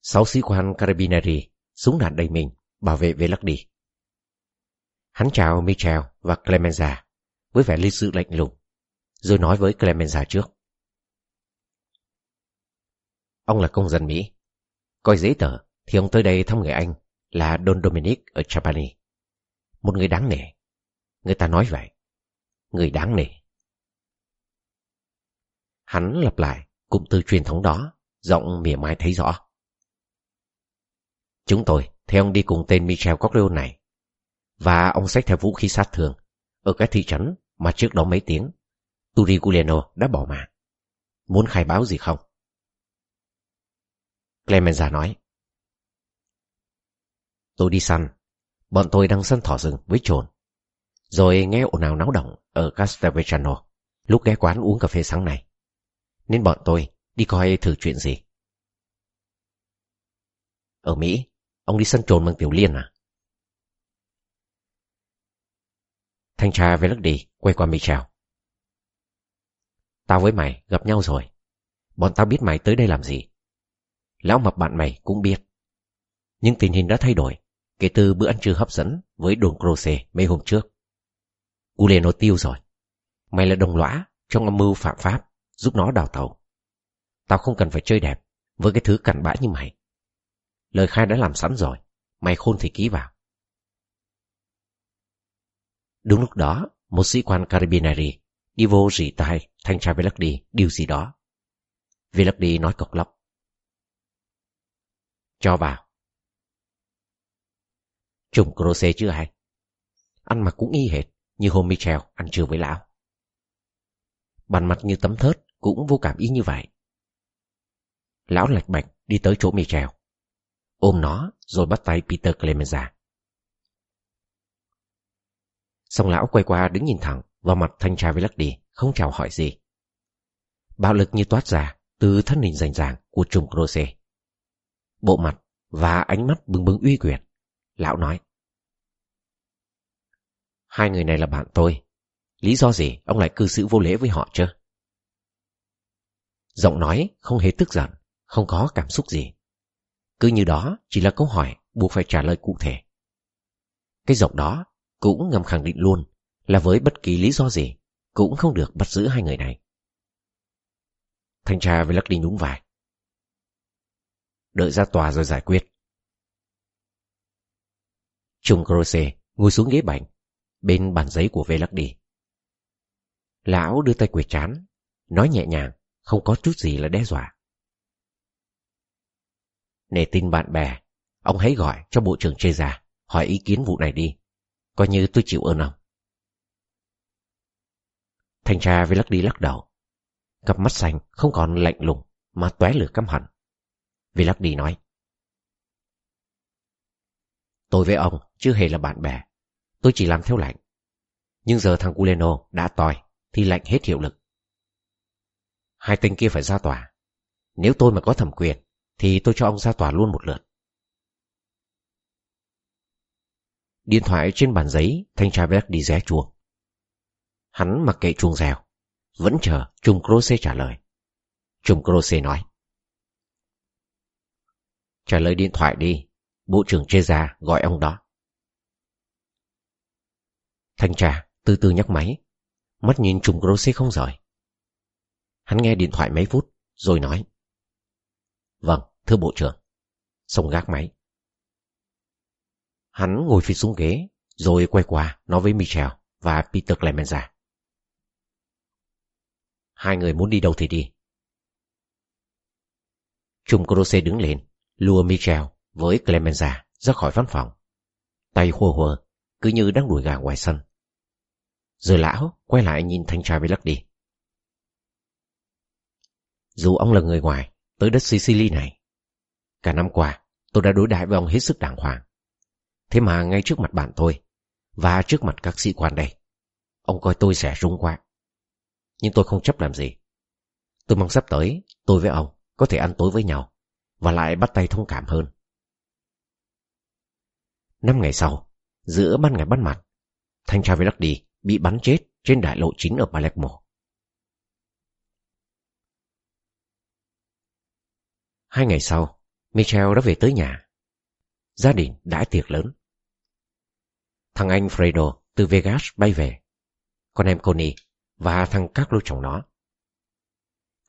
Sáu sĩ quan Carabinieri súng đạn đầy mình bảo vệ Velardi. Hắn chào Michel và Clemenza với vẻ lịch sự lạnh lùng, rồi nói với Clemenza trước. Ông là công dân Mỹ. Coi giấy tờ thì ông tới đây thăm người Anh là Don Dominic ở Trapani. Một người đáng nể. Người ta nói vậy. Người đáng nể. Hắn lặp lại cụm từ truyền thống đó, giọng mỉa mai thấy rõ. Chúng tôi, theo ông đi cùng tên Michel Corleone này, và ông xách theo vũ khí sát thương ở cái thị trấn mà trước đó mấy tiếng, Turi đã bỏ mạng. Muốn khai báo gì không? Clemenza nói. Tôi đi săn. Bọn tôi đang săn thỏ rừng với trồn. Rồi nghe ồn ào náo động ở Castelvetrano lúc ghé quán uống cà phê sáng nay. Nên bọn tôi đi coi thử chuyện gì. Ở Mỹ, ông đi săn trồn bằng tiểu liên à? Thanh tra Velardi quay qua Michel. Tao với mày gặp nhau rồi. Bọn tao biết mày tới đây làm gì. Lão mập bạn mày cũng biết. Nhưng tình hình đã thay đổi kể từ bữa ăn trưa hấp dẫn với đồn Croce mấy hôm trước. Ule nó tiêu rồi. Mày là đồng lõa trong âm mưu phạm pháp giúp nó đào tàu. Tao không cần phải chơi đẹp với cái thứ cặn bã như mày. Lời khai đã làm sẵn rồi, mày khôn thì ký vào. Đúng lúc đó, một sĩ quan Carabinieri đi vô rỉ tai thanh tra Velardi điều gì đó. Velardi nói cộc lóc. Cho vào. Trùng Croce chứ ai. Ăn mặc cũng y hệt như hôm Michel ăn trưa với lão. Bàn mặt như tấm thớt cũng vô cảm ý như vậy. Lão lạch bạch đi tới chỗ Michel. Ôm nó rồi bắt tay Peter Clemenza. Xong lão quay qua đứng nhìn thẳng vào mặt thanh tra với lắc đi, không chào hỏi gì. Bạo lực như toát ra từ thân hình rành ràng của trùng Croce. Bộ mặt và ánh mắt bừng bừng uy quyền. Lão nói. Hai người này là bạn tôi. Lý do gì ông lại cư xử vô lễ với họ chứ? Giọng nói không hề tức giận, không có cảm xúc gì. Cứ như đó chỉ là câu hỏi buộc phải trả lời cụ thể. Cái giọng đó cũng ngầm khẳng định luôn là với bất kỳ lý do gì cũng không được bắt giữ hai người này. Thanh tra với lắc đi nhún vai. Đợi ra tòa rồi giải quyết. Trung Croce ngồi xuống ghế bành, bên bàn giấy của Velardi. Lão đưa tay quệt chán, nói nhẹ nhàng, không có chút gì là đe dọa. Nể tin bạn bè, ông hãy gọi cho Bộ trưởng Chê già hỏi ý kiến vụ này đi. Coi như tôi chịu ơn ông. Thanh tra với lắc đi lắc đầu. Cặp mắt xanh không còn lạnh lùng mà tóe lửa căm hận. đi nói. Tôi với ông chưa hề là bạn bè. Tôi chỉ làm theo lệnh. Nhưng giờ thằng Culeno đã tòi thì lệnh hết hiệu lực. Hai tên kia phải ra tòa. Nếu tôi mà có thẩm quyền thì tôi cho ông ra tòa luôn một lượt. Điện thoại trên bàn giấy thanh tra Black đi ré chuông. Hắn mặc kệ chuông rèo, vẫn chờ Trung Croce trả lời. Trung Croce nói. Trả lời điện thoại đi, Bộ trưởng Chê ra gọi ông đó. Thanh tra từ từ nhắc máy, mắt nhìn Trung Croce không rời. Hắn nghe điện thoại mấy phút, rồi nói. Vâng, thưa Bộ trưởng. Xong gác máy. Hắn ngồi phía xuống ghế, rồi quay qua nói với Michel và Peter Clemenza. Hai người muốn đi đâu thì đi. Trung Croce đứng lên, lùa Michel với Clemenza ra khỏi văn phòng. Tay hùa hùa, cứ như đang đuổi gà ngoài sân. Rồi lão quay lại nhìn thanh tra Belluck đi. Dù ông là người ngoài, tới đất Sicily này, cả năm qua tôi đã đối đãi với ông hết sức đàng hoàng. Thế mà ngay trước mặt bạn tôi, và trước mặt các sĩ quan đây, ông coi tôi sẽ rung quá. Nhưng tôi không chấp làm gì. Tôi mong sắp tới, tôi với ông có thể ăn tối với nhau, và lại bắt tay thông cảm hơn. Năm ngày sau, giữa ban ngày ban mặt, thanh tra đi bị bắn chết trên đại lộ chính ở Palermo. Hai ngày sau, Michel đã về tới nhà. Gia đình đã tiệc lớn. Thằng anh Fredo từ Vegas bay về. Con em Connie và thằng Carlo chồng nó.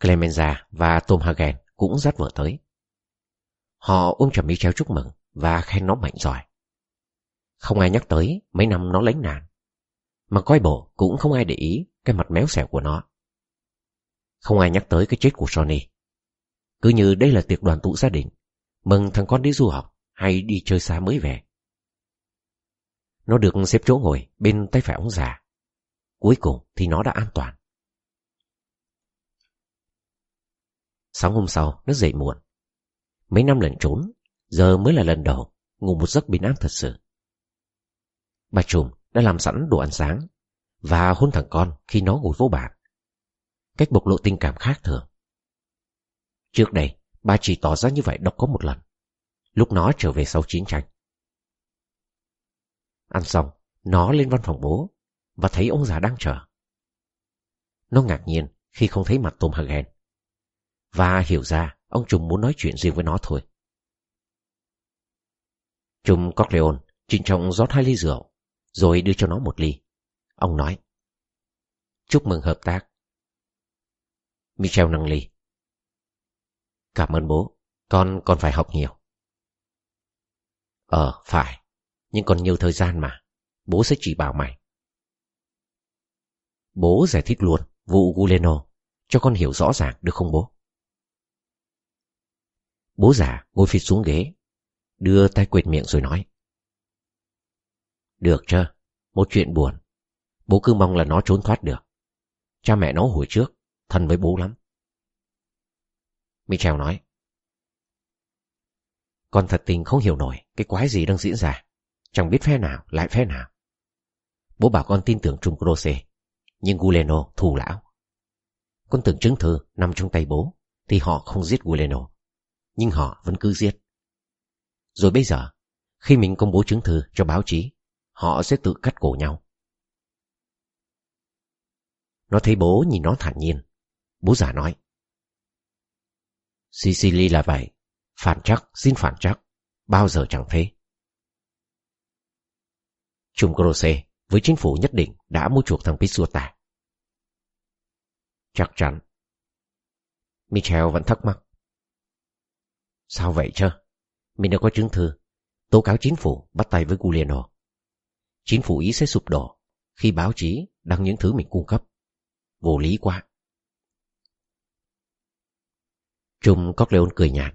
Clemenza và Tom Hagen cũng dắt vợ tới. Họ ôm chầm Michel chúc mừng và khen nó mạnh giỏi. Không ai nhắc tới mấy năm nó lánh nạn. Mà coi bộ cũng không ai để ý cái mặt méo xẻo của nó. Không ai nhắc tới cái chết của Sony. Cứ như đây là tiệc đoàn tụ gia đình, mừng thằng con đi du học hay đi chơi xa mới về. Nó được xếp chỗ ngồi bên tay phải ông già. Cuối cùng thì nó đã an toàn. Sáng hôm sau, nó dậy muộn. Mấy năm lần trốn, giờ mới là lần đầu ngủ một giấc bình an thật sự. Bà trùm đã làm sẵn đồ ăn sáng và hôn thằng con khi nó ngồi vô bàn. Cách bộc lộ tình cảm khác thường. Trước đây, bà chỉ tỏ ra như vậy độc có một lần, lúc nó trở về sau chiến tranh. Ăn xong, nó lên văn phòng bố và thấy ông già đang chờ. Nó ngạc nhiên khi không thấy mặt Tom Hagen và hiểu ra ông Trùng muốn nói chuyện riêng với nó thôi. Trùng Corleone trinh trọng rót hai ly rượu rồi đưa cho nó một ly. Ông nói Chúc mừng hợp tác. Michel nâng ly. Cảm ơn bố, con còn phải học nhiều. Ờ, phải, nhưng còn nhiều thời gian mà, bố sẽ chỉ bảo mày. Bố giải thích luôn vụ Guleno, cho con hiểu rõ ràng được không bố? Bố già ngồi phịt xuống ghế, đưa tay quệt miệng rồi nói. Được chưa? Một chuyện buồn. Bố cứ mong là nó trốn thoát được. Cha mẹ nó hồi trước, thân với bố lắm. Michel nói. Con thật tình không hiểu nổi cái quái gì đang diễn ra. Chẳng biết phe nào lại phe nào. Bố bảo con tin tưởng Trung Croce, nhưng Guleno thù lão. Con tưởng chứng thư nằm trong tay bố, thì họ không giết Guleno. Nhưng họ vẫn cứ giết. Rồi bây giờ, khi mình công bố chứng thư cho báo chí, họ sẽ tự cắt cổ nhau. Nó thấy bố nhìn nó thản nhiên. Bố giả nói. Sicily là vậy. Phản chắc, xin phản chắc. Bao giờ chẳng thế. Trung Croce với chính phủ nhất định đã mua chuộc thằng Pisuta. Chắc chắn. Michel vẫn thắc mắc. Sao vậy chứ? Mình đã có chứng thư tố cáo chính phủ bắt tay với Giuliano. Chính phủ Ý sẽ sụp đổ khi báo chí đăng những thứ mình cung cấp. Vô lý quá. Trung Corleone cười nhạt.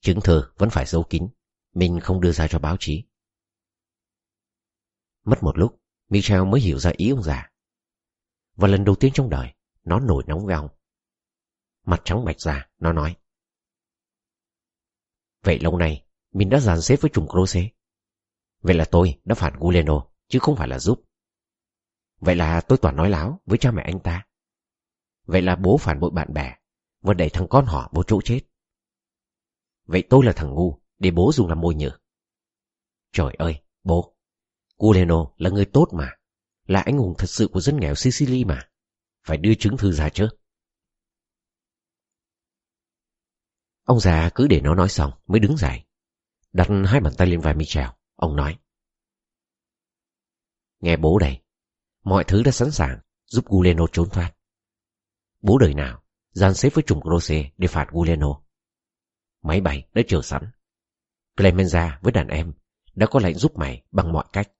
Chứng thư vẫn phải giấu kín, mình không đưa ra cho báo chí. Mất một lúc, Michel mới hiểu ra ý ông già. Và lần đầu tiên trong đời, nó nổi nóng với ông. Mặt trắng bạch ra, nó nói. Vậy lâu nay, mình đã dàn xếp với trùng Croce. Vậy là tôi đã phản Guleno, chứ không phải là giúp. Vậy là tôi toàn nói láo với cha mẹ anh ta. Vậy là bố phản bội bạn bè và đẩy thằng con họ vô chỗ chết. Vậy tôi là thằng ngu để bố dùng làm môi nhử. Trời ơi, bố, Culeno là người tốt mà, là anh hùng thật sự của dân nghèo Sicily mà. Phải đưa chứng thư ra chứ. Ông già cứ để nó nói xong mới đứng dậy. Đặt hai bàn tay lên vai Michel, ông nói. Nghe bố đây, mọi thứ đã sẵn sàng giúp Guleno trốn thoát. Bố đời nào gian xếp với trùng Croce để phạt Guleno. Máy bay đã chờ sẵn. Clemenza với đàn em đã có lệnh giúp mày bằng mọi cách.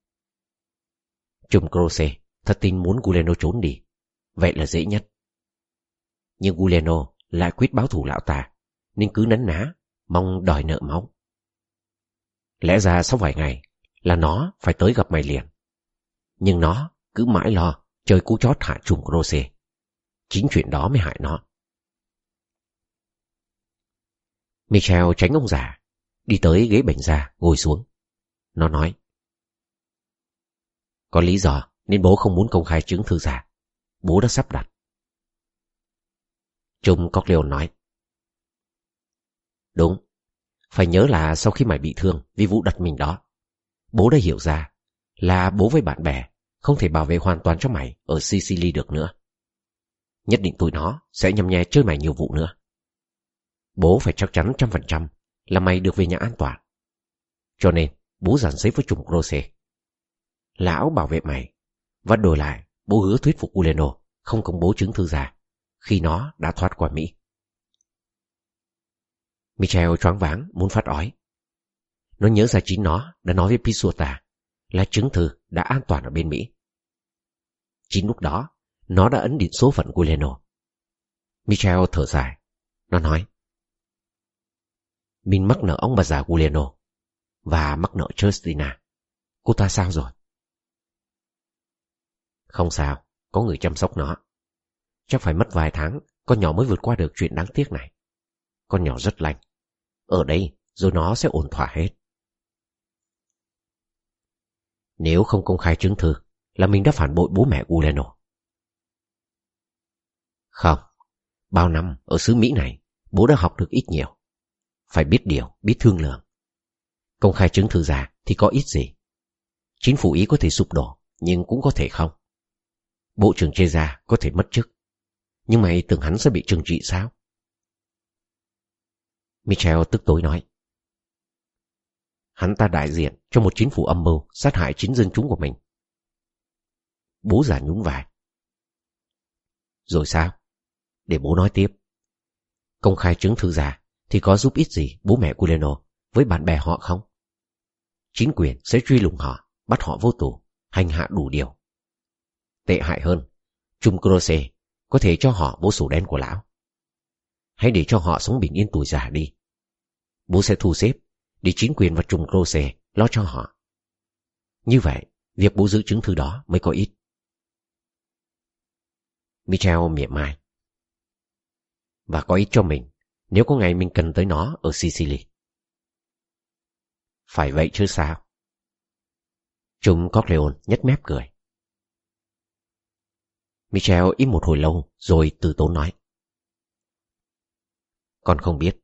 Trùng Croce thật tin muốn Guleno trốn đi. Vậy là dễ nhất. Nhưng Guleno lại quyết báo thù lão ta, nên cứ nấn ná, mong đòi nợ máu. Lẽ ra sau vài ngày là nó phải tới gặp mày liền. Nhưng nó cứ mãi lo chơi cú chót hạ trùng Croce. Chính chuyện đó mới hại nó. Michel tránh ông già, đi tới ghế bệnh ra, ngồi xuống. Nó nói. Có lý do nên bố không muốn công khai chứng thư giả. Bố đã sắp đặt. Trung Corleone nói. Đúng. Phải nhớ là sau khi mày bị thương vì vụ đặt mình đó, bố đã hiểu ra là bố với bạn bè không thể bảo vệ hoàn toàn cho mày ở Sicily được nữa. Nhất định tụi nó sẽ nhầm nhè chơi mày nhiều vụ nữa. Bố phải chắc chắn trăm phần trăm là mày được về nhà an toàn. Cho nên, bố giản xếp với trùng Croce. Lão bảo vệ mày, và đổi lại, bố hứa thuyết phục Uleno không công bố chứng thư giả khi nó đã thoát qua Mỹ. Michel choáng váng muốn phát ói. Nó nhớ ra chính nó đã nói với Pisuta là chứng thư đã an toàn ở bên Mỹ. Chính lúc đó, nó đã ấn định số phận của Leno. Michel thở dài. Nó nói. Mình mắc nợ ông bà già Uleno và mắc nợ Justina. Cô ta sao rồi? Không sao, có người chăm sóc nó. Chắc phải mất vài tháng, con nhỏ mới vượt qua được chuyện đáng tiếc này. Con nhỏ rất lành. Ở đây, rồi nó sẽ ổn thỏa hết. Nếu không công khai chứng thư, là mình đã phản bội bố mẹ Uleno. Không, bao năm ở xứ Mỹ này, bố đã học được ít nhiều phải biết điều, biết thương lượng. Công khai chứng thư giả thì có ít gì. Chính phủ Ý có thể sụp đổ, nhưng cũng có thể không. Bộ trưởng chê ra có thể mất chức. Nhưng mày tưởng hắn sẽ bị trừng trị sao? Michel tức tối nói. Hắn ta đại diện cho một chính phủ âm mưu sát hại chính dân chúng của mình. Bố già nhún vai. Rồi sao? Để bố nói tiếp. Công khai chứng thư giả thì có giúp ích gì bố mẹ Culeno với bạn bè họ không? Chính quyền sẽ truy lùng họ, bắt họ vô tù, hành hạ đủ điều. Tệ hại hơn, Trung Croce có thể cho họ bố sổ đen của lão. Hãy để cho họ sống bình yên tuổi già đi. Bố sẽ thu xếp để chính quyền và Trung Croce lo cho họ. Như vậy, việc bố giữ chứng thư đó mới có ít. Michel mỉa mai. Và có ít cho mình nếu có ngày mình cần tới nó ở Sicily. Phải vậy chứ sao? Chúng Corleone nhếch mép cười. Michel im một hồi lâu rồi từ tốn nói. Con không biết,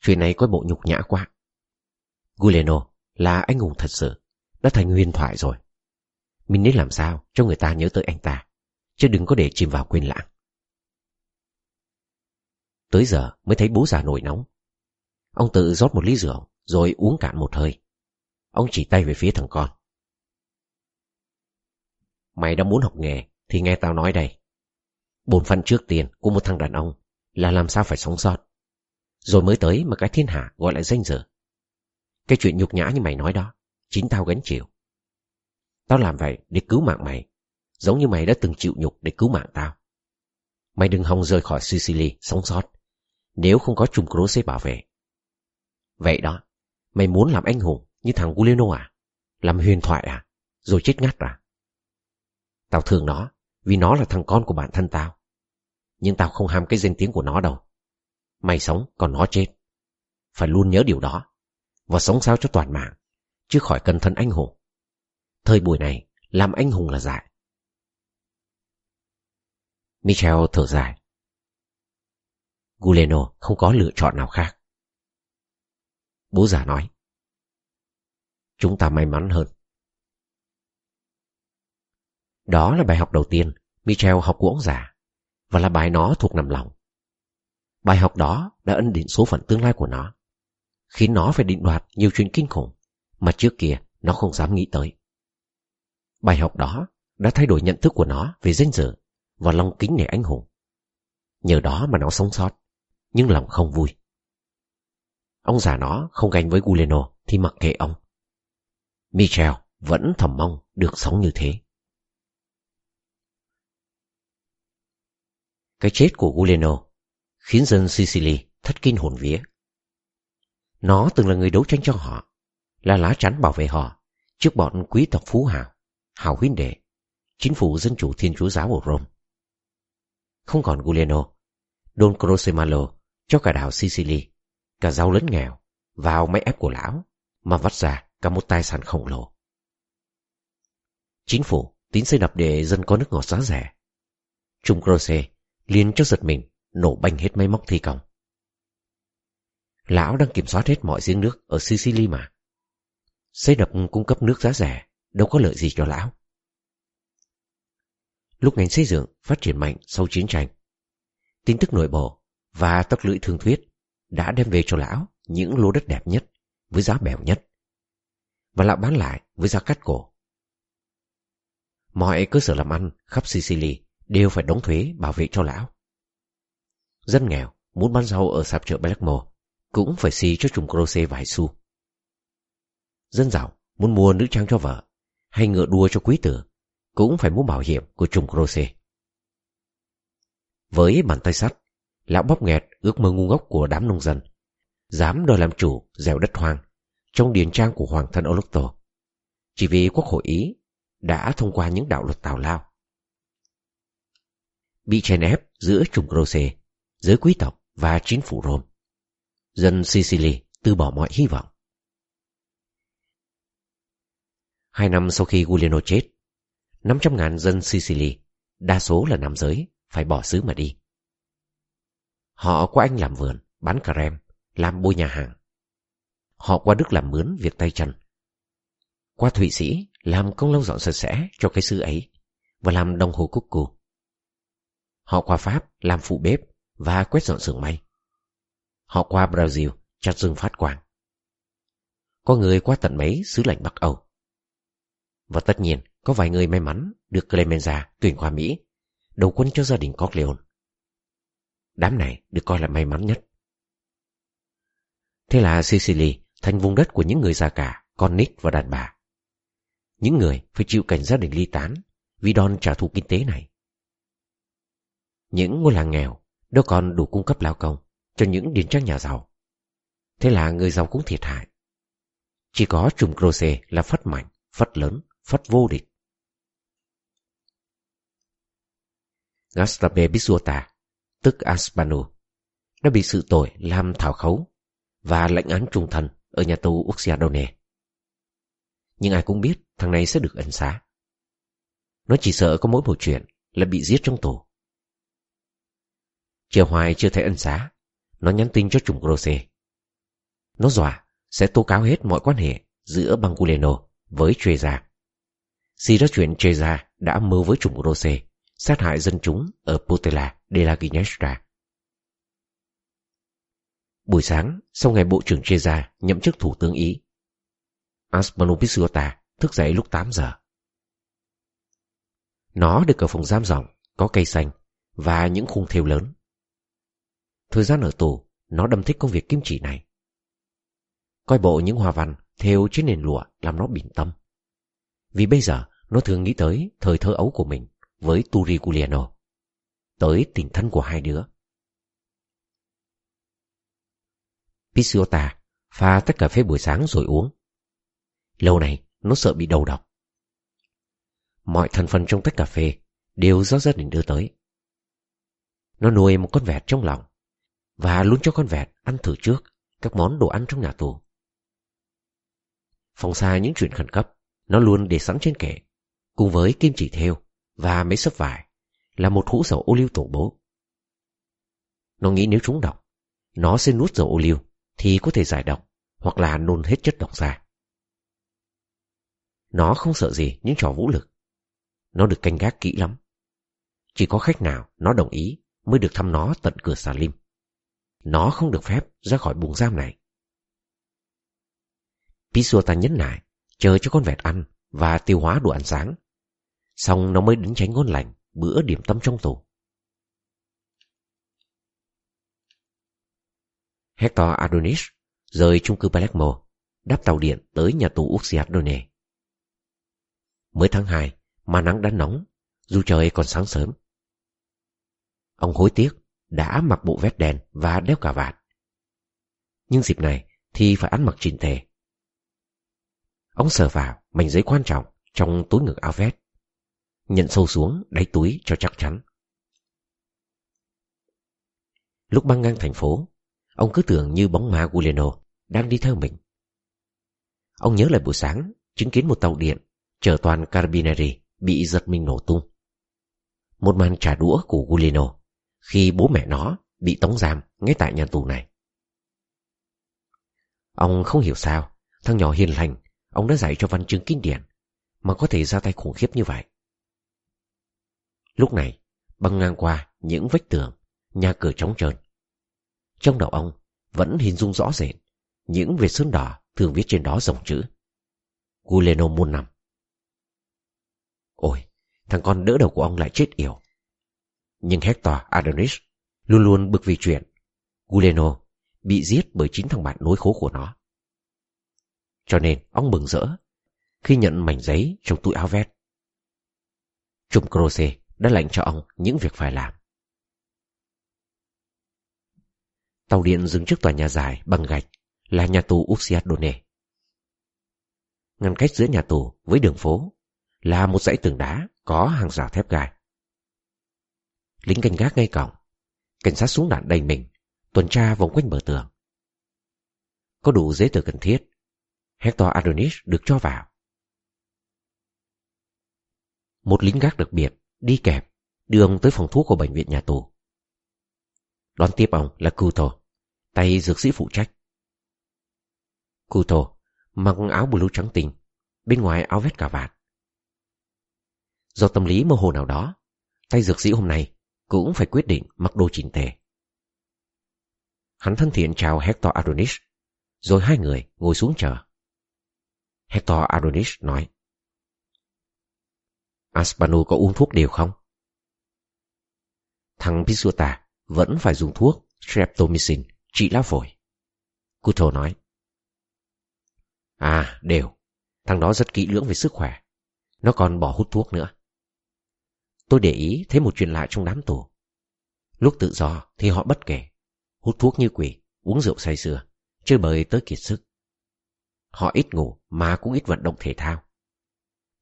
chuyện này có bộ nhục nhã quá. Guleno là anh hùng thật sự, đã thành huyền thoại rồi. Mình nên làm sao cho người ta nhớ tới anh ta, chứ đừng có để chìm vào quên lãng. Tới giờ mới thấy bố già nổi nóng. Ông tự rót một ly rượu rồi uống cạn một hơi. Ông chỉ tay về phía thằng con. Mày đã muốn học nghề thì nghe tao nói đây. Bổn phận trước tiền của một thằng đàn ông là làm sao phải sống sót. Rồi mới tới mà cái thiên hạ gọi lại danh dự. Cái chuyện nhục nhã như mày nói đó, chính tao gánh chịu. Tao làm vậy để cứu mạng mày, giống như mày đã từng chịu nhục để cứu mạng tao. Mày đừng hòng rời khỏi Sicily sống sót, nếu không có trùng Croce bảo vệ. Vậy đó, mày muốn làm anh hùng như thằng Guleno à? Làm huyền thoại à? Rồi chết ngắt à? Tao thương nó, vì nó là thằng con của bản thân tao. Nhưng tao không ham cái danh tiếng của nó đâu. Mày sống còn nó chết. Phải luôn nhớ điều đó. Và sống sao cho toàn mạng, chứ khỏi cần thân anh hùng. Thời buổi này, làm anh hùng là dại. Michel thở dài. Guleno không có lựa chọn nào khác. Bố già nói. Chúng ta may mắn hơn. Đó là bài học đầu tiên Michel học của ông già và là bài nó thuộc nằm lòng. Bài học đó đã ân định số phận tương lai của nó, khiến nó phải định đoạt nhiều chuyện kinh khủng mà trước kia nó không dám nghĩ tới. Bài học đó đã thay đổi nhận thức của nó về danh dự và lòng kính nể anh hùng. Nhờ đó mà nó sống sót, nhưng lòng không vui. Ông già nó không ganh với Guleno thì mặc kệ ông. Michel vẫn thầm mong được sống như thế. Cái chết của Guleno khiến dân Sicily thất kinh hồn vía. Nó từng là người đấu tranh cho họ, là lá chắn bảo vệ họ trước bọn quý tộc phú hào, hào huynh đệ, chính phủ dân chủ thiên chúa giáo ở Rome. Không còn Guleno, Don Crosemalo cho cả đảo Sicily, cả giàu lớn nghèo, vào máy ép của lão mà vắt ra cả một tài sản khổng lồ. Chính phủ tính xây đập để dân có nước ngọt giá rẻ. Trung Croce liền cho giật mình nổ banh hết máy móc thi công. Lão đang kiểm soát hết mọi giếng nước ở Sicily mà. Xây đập cung cấp nước giá rẻ, đâu có lợi gì cho lão. Lúc ngành xây dựng phát triển mạnh sau chiến tranh, tin tức nội bộ và tóc lưỡi thương thuyết đã đem về cho lão những lô đất đẹp nhất với giá bèo nhất và lão bán lại với giá cắt cổ. Mọi cơ sở làm ăn khắp Sicily đều phải đóng thuế bảo vệ cho lão. Dân nghèo muốn bán rau ở sạp chợ Blackmore cũng phải xì cho trùng Croce vài xu. Dân giàu muốn mua nữ trang cho vợ hay ngựa đua cho quý tử cũng phải mua bảo hiểm của trùng Croce. Với bàn tay sắt, lão bóp nghẹt ước mơ ngu ngốc của đám nông dân, dám đòi làm chủ dẻo đất hoang trong điền trang của hoàng thân Olocto. chỉ vì quốc hội Ý đã thông qua những đạo luật tào lao. Bị chèn ép giữa trùng Croce, giới quý tộc và chính phủ Rome. Dân Sicily từ bỏ mọi hy vọng. Hai năm sau khi Giuliano chết, 500.000 dân Sicily, đa số là nam giới, phải bỏ xứ mà đi. Họ qua Anh làm vườn, bán cà rem, làm bôi nhà hàng. Họ qua Đức làm mướn việc tay chân. Qua Thụy Sĩ làm công lao dọn sạch sẽ cho cái xứ ấy và làm đồng hồ cúc cù. Họ qua Pháp làm phụ bếp và quét dọn xưởng may. Họ qua Brazil chặt rừng phát quang. Có người qua tận mấy xứ lạnh Bắc Âu. Và tất nhiên có vài người may mắn được Clemenza tuyển qua Mỹ, đầu quân cho gia đình Corleone. Đám này được coi là may mắn nhất. Thế là Sicily thành vùng đất của những người già cả, con nít và đàn bà. Những người phải chịu cảnh gia đình ly tán vì đòn trả thù kinh tế này. Những ngôi làng nghèo đâu còn đủ cung cấp lao công cho những điền trang nhà giàu. Thế là người giàu cũng thiệt hại. Chỉ có trùm Croce là phất mạnh, phất lớn, phất vô địch. Gastape Bisuota, tức Aspano, đã bị sự tội làm thảo khấu và lãnh án trung thân ở nhà tù Uxiadone. Nhưng ai cũng biết thằng này sẽ được ân xá. Nó chỉ sợ có mỗi một chuyện là bị giết trong tù. Chờ hoài chưa thấy ân xá, nó nhắn tin cho trùng Grose. Nó dọa sẽ tố cáo hết mọi quan hệ giữa Banguleno với Treza. Xì ra chuyện Treza đã mơ với trùng Grose sát hại dân chúng ở Potela de la Ginestra. Buổi sáng, sau ngày Bộ trưởng Treza nhậm chức Thủ tướng Ý, Asmanopisuota thức dậy lúc 8 giờ. Nó được ở phòng giam rộng, có cây xanh và những khung thêu lớn. Thời gian ở tù, nó đâm thích công việc kim chỉ này. Coi bộ những hoa văn thêu trên nền lụa làm nó bình tâm. Vì bây giờ Nó thường nghĩ tới thời thơ ấu của mình với Turi Giuliano. Tới tình thân của hai đứa. Pisiota pha tách cà phê buổi sáng rồi uống. Lâu này nó sợ bị đầu độc. Mọi thành phần trong tách cà phê đều do gia đình đưa tới. Nó nuôi một con vẹt trong lòng và luôn cho con vẹt ăn thử trước các món đồ ăn trong nhà tù. Phòng xa những chuyện khẩn cấp, nó luôn để sẵn trên kệ, cùng với kim chỉ thêu và mấy sấp vải là một hũ dầu ô liu tổ bố. Nó nghĩ nếu chúng độc, nó sẽ nuốt dầu ô liu thì có thể giải độc hoặc là nôn hết chất độc ra. Nó không sợ gì những trò vũ lực. Nó được canh gác kỹ lắm. Chỉ có khách nào nó đồng ý mới được thăm nó tận cửa xà lim. Nó không được phép ra khỏi buồng giam này. Pisuta nhấn nại, chờ cho con vẹt ăn và tiêu hóa đồ ăn sáng. Xong nó mới đến tránh ngon lành bữa điểm tâm trong tù. Hector Adonis rời chung cư Palermo, đáp tàu điện tới nhà tù Uxiadone. Mới tháng 2 mà nắng đã nóng, dù trời còn sáng sớm. Ông hối tiếc đã mặc bộ vest đen và đeo cà vạt. Nhưng dịp này thì phải ăn mặc chỉnh tề. Ông sờ vào mảnh giấy quan trọng trong túi ngực áo vest. Nhận sâu xuống đáy túi cho chắc chắn. Lúc băng ngang thành phố, ông cứ tưởng như bóng ma Guleno đang đi theo mình. Ông nhớ lại buổi sáng chứng kiến một tàu điện chở toàn Carabinieri bị giật mình nổ tung. Một màn trả đũa của Guleno khi bố mẹ nó bị tống giam ngay tại nhà tù này. Ông không hiểu sao, thằng nhỏ hiền lành, ông đã dạy cho văn chương kinh điển, mà có thể ra tay khủng khiếp như vậy. Lúc này, băng ngang qua những vách tường, nhà cửa trống trơn. Trong đầu ông vẫn hình dung rõ rệt những vệt sơn đỏ thường viết trên đó dòng chữ. Guleno muôn năm. Ôi, thằng con đỡ đầu của ông lại chết yểu. Nhưng Hector Adonis luôn luôn bực vì chuyện Guleno bị giết bởi chính thằng bạn nối khố của nó. Cho nên ông mừng rỡ khi nhận mảnh giấy trong túi áo vest. Trung Croce đã lệnh cho ông những việc phải làm. Tàu điện dừng trước tòa nhà dài bằng gạch là nhà tù Uxiadone. Ngăn cách giữa nhà tù với đường phố là một dãy tường đá có hàng rào thép gai. Lính canh gác ngay cổng, cảnh sát súng đạn đầy mình, tuần tra vòng quanh bờ tường. Có đủ giấy tờ cần thiết, Hector Adonis được cho vào. Một lính gác đặc biệt đi kèm đưa ông tới phòng thuốc của bệnh viện nhà tù. Đón tiếp ông là Kuto, tay dược sĩ phụ trách. Kuto mặc áo blue trắng tinh, bên ngoài áo vest cà vạt. Do tâm lý mơ hồ nào đó, tay dược sĩ hôm nay cũng phải quyết định mặc đồ chỉnh tề. Hắn thân thiện chào Hector Adonis, rồi hai người ngồi xuống chờ. Hector Adonis nói. Aspano có uống thuốc đều không? Thằng Pisuta vẫn phải dùng thuốc streptomycin trị lá phổi. Kuto nói. À, đều. Thằng đó rất kỹ lưỡng về sức khỏe. Nó còn bỏ hút thuốc nữa. Tôi để ý thấy một chuyện lạ trong đám tù. Lúc tự do thì họ bất kể. Hút thuốc như quỷ, uống rượu say sưa, chơi bời tới kiệt sức. Họ ít ngủ mà cũng ít vận động thể thao.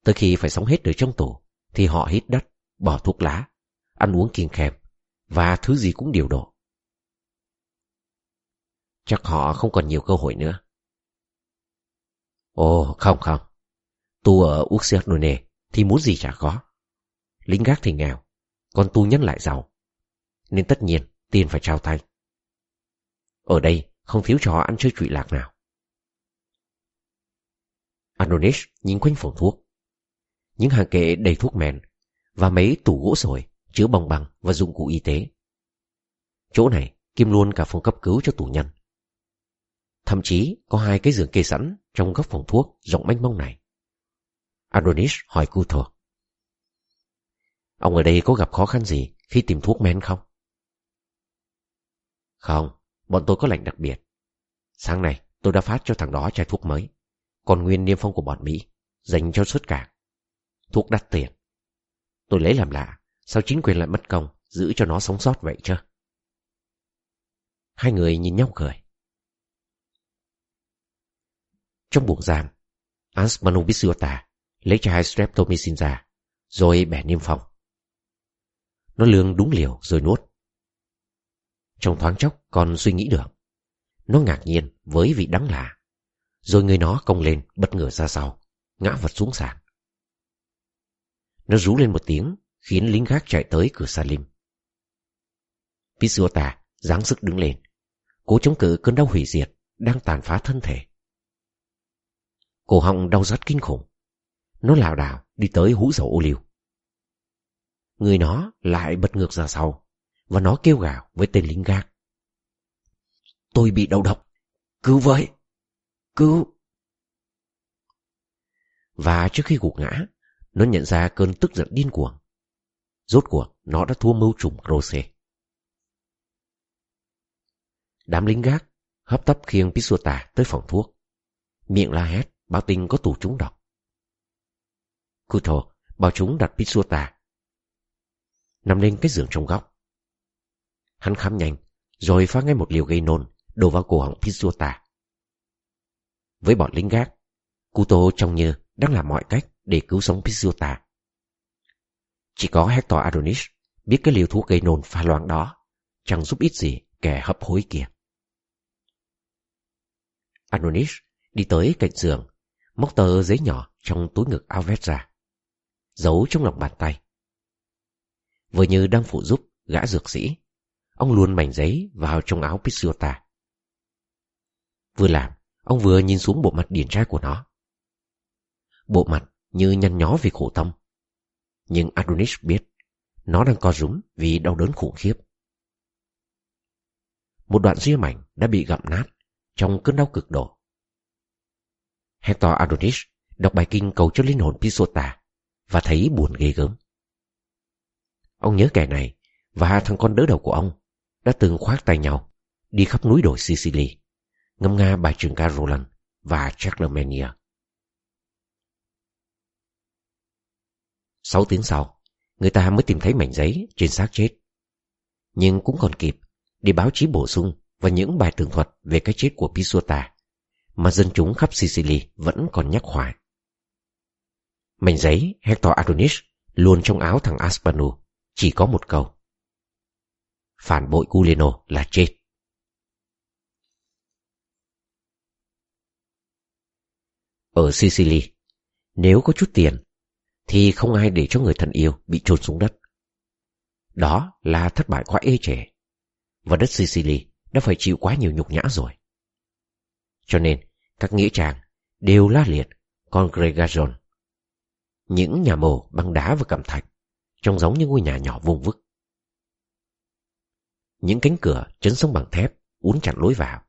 Tới khi phải sống hết đời trong tù, thì họ hít đất, bỏ thuốc lá, ăn uống kiêng khem và thứ gì cũng điều độ. Chắc họ không còn nhiều cơ hội nữa. Ồ, không không. Tu ở Uxianone thì muốn gì chả có. Lính gác thì nghèo, còn tu nhân lại giàu. Nên tất nhiên tiền phải trao tay. Ở đây không thiếu cho họ ăn chơi trụy lạc nào. Adonis nhìn quanh phòng thuốc. Những hàng kệ đầy thuốc men và mấy tủ gỗ sồi chứa bong bằng và dụng cụ y tế. Chỗ này kim luôn cả phòng cấp cứu cho tù nhân. Thậm chí có hai cái giường kê sẵn trong góc phòng thuốc rộng mênh mông này. Adonis hỏi Kuto. Ông ở đây có gặp khó khăn gì khi tìm thuốc men không? Không, bọn tôi có lệnh đặc biệt. Sáng nay tôi đã phát cho thằng đó chai thuốc mới, còn nguyên niêm phong của bọn Mỹ, dành cho suốt cả. thuốc đắt tiền. Tôi lấy làm lạ, sao chính quyền lại mất công giữ cho nó sống sót vậy chứ? Hai người nhìn nhau cười. Trong buồng giam, Asmanu Bisuota lấy chai streptomycin ra, rồi bẻ niêm phong. Nó lương đúng liều rồi nuốt. Trong thoáng chốc còn suy nghĩ được. Nó ngạc nhiên với vị đắng lạ. Rồi người nó cong lên bất ngờ ra sau, ngã vật xuống sàn. Nó rú lên một tiếng, khiến lính gác chạy tới cửa Salim. Pisuota dáng sức đứng lên, cố chống cự cơn đau hủy diệt đang tàn phá thân thể. Cổ họng đau rát kinh khủng. Nó lảo đảo đi tới hũ dầu ô liu. Người nó lại bật ngược ra sau, và nó kêu gào với tên lính gác. Tôi bị đầu độc. Cứu với! Cứu! Và trước khi gục ngã, nó nhận ra cơn tức giận điên cuồng. Rốt cuộc, nó đã thua mưu trùng Rose. Đám lính gác hấp tấp khiêng Pisuta tới phòng thuốc. Miệng la hét, báo tin có tù chúng độc. Kuto bảo chúng đặt Pisuta. Nằm lên cái giường trong góc. Hắn khám nhanh, rồi phá ngay một liều gây nôn, đổ vào cổ họng Pisuta. Với bọn lính gác, Kuto trông như đang làm mọi cách để cứu sống Pisuta. Chỉ có Hector Adonis biết cái liều thuốc gây nôn pha loãng đó chẳng giúp ít gì kẻ hấp hối kia. Adonis đi tới cạnh giường, móc tờ giấy nhỏ trong túi ngực áo vest ra, giấu trong lòng bàn tay. Vừa như đang phụ giúp gã dược sĩ, ông luôn mảnh giấy vào trong áo Pisuta. Vừa làm, ông vừa nhìn xuống bộ mặt điển trai của nó. Bộ mặt như nhăn nhó vì khổ tâm. Nhưng Adonis biết, nó đang co rúm vì đau đớn khủng khiếp. Một đoạn ria mảnh đã bị gặm nát trong cơn đau cực độ. Hector Adonis đọc bài kinh cầu cho linh hồn Pisota và thấy buồn ghê gớm. Ông nhớ kẻ này và thằng con đỡ đầu của ông đã từng khoác tay nhau đi khắp núi đồi Sicily, ngâm nga bài trường ca Roland và Charlemagne. Sáu tiếng sau, người ta mới tìm thấy mảnh giấy trên xác chết. Nhưng cũng còn kịp để báo chí bổ sung và những bài tường thuật về cái chết của Pisuta mà dân chúng khắp Sicily vẫn còn nhắc hoài. Mảnh giấy Hector Adonis luôn trong áo thằng Aspanu chỉ có một câu. Phản bội Guleno là chết. Ở Sicily, nếu có chút tiền, thì không ai để cho người thân yêu bị chôn xuống đất. Đó là thất bại quá ê trẻ, và đất Sicily đã phải chịu quá nhiều nhục nhã rồi. Cho nên, các nghĩa trang đều la liệt Congregation. Những nhà mồ bằng đá và cẩm thạch, trông giống như ngôi nhà nhỏ vuông vức. Những cánh cửa chấn sống bằng thép uốn chặn lối vào.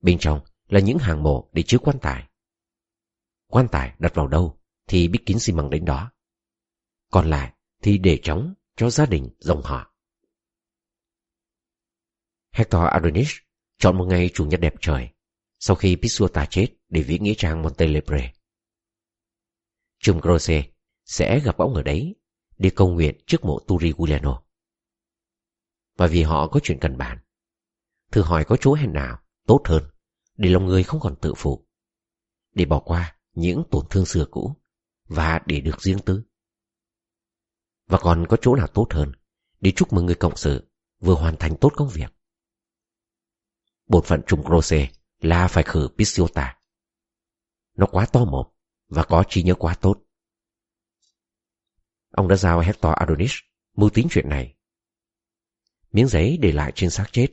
Bên trong là những hàng mộ để chứa quan tài. Quan tài đặt vào đâu thì biết kín xi măng đến đó. Còn lại thì để trống cho gia đình dòng họ. Hector Adonis chọn một ngày chủ nhật đẹp trời sau khi Pisuta chết để viết nghĩa trang Montelebre. Trung Croce sẽ gặp ông ở đấy đi cầu nguyện trước mộ Turi Giuliano. Và vì họ có chuyện cần bàn, thử hỏi có chỗ hẹn nào tốt hơn để lòng người không còn tự phụ, để bỏ qua những tổn thương xưa cũ và để được riêng tư. Và còn có chỗ nào tốt hơn để chúc mừng người cộng sự vừa hoàn thành tốt công việc. Bột phận trùng Croce là phải khử Pisciota. Nó quá to mồm và có trí nhớ quá tốt. Ông đã giao Hector Adonis mưu tính chuyện này. Miếng giấy để lại trên xác chết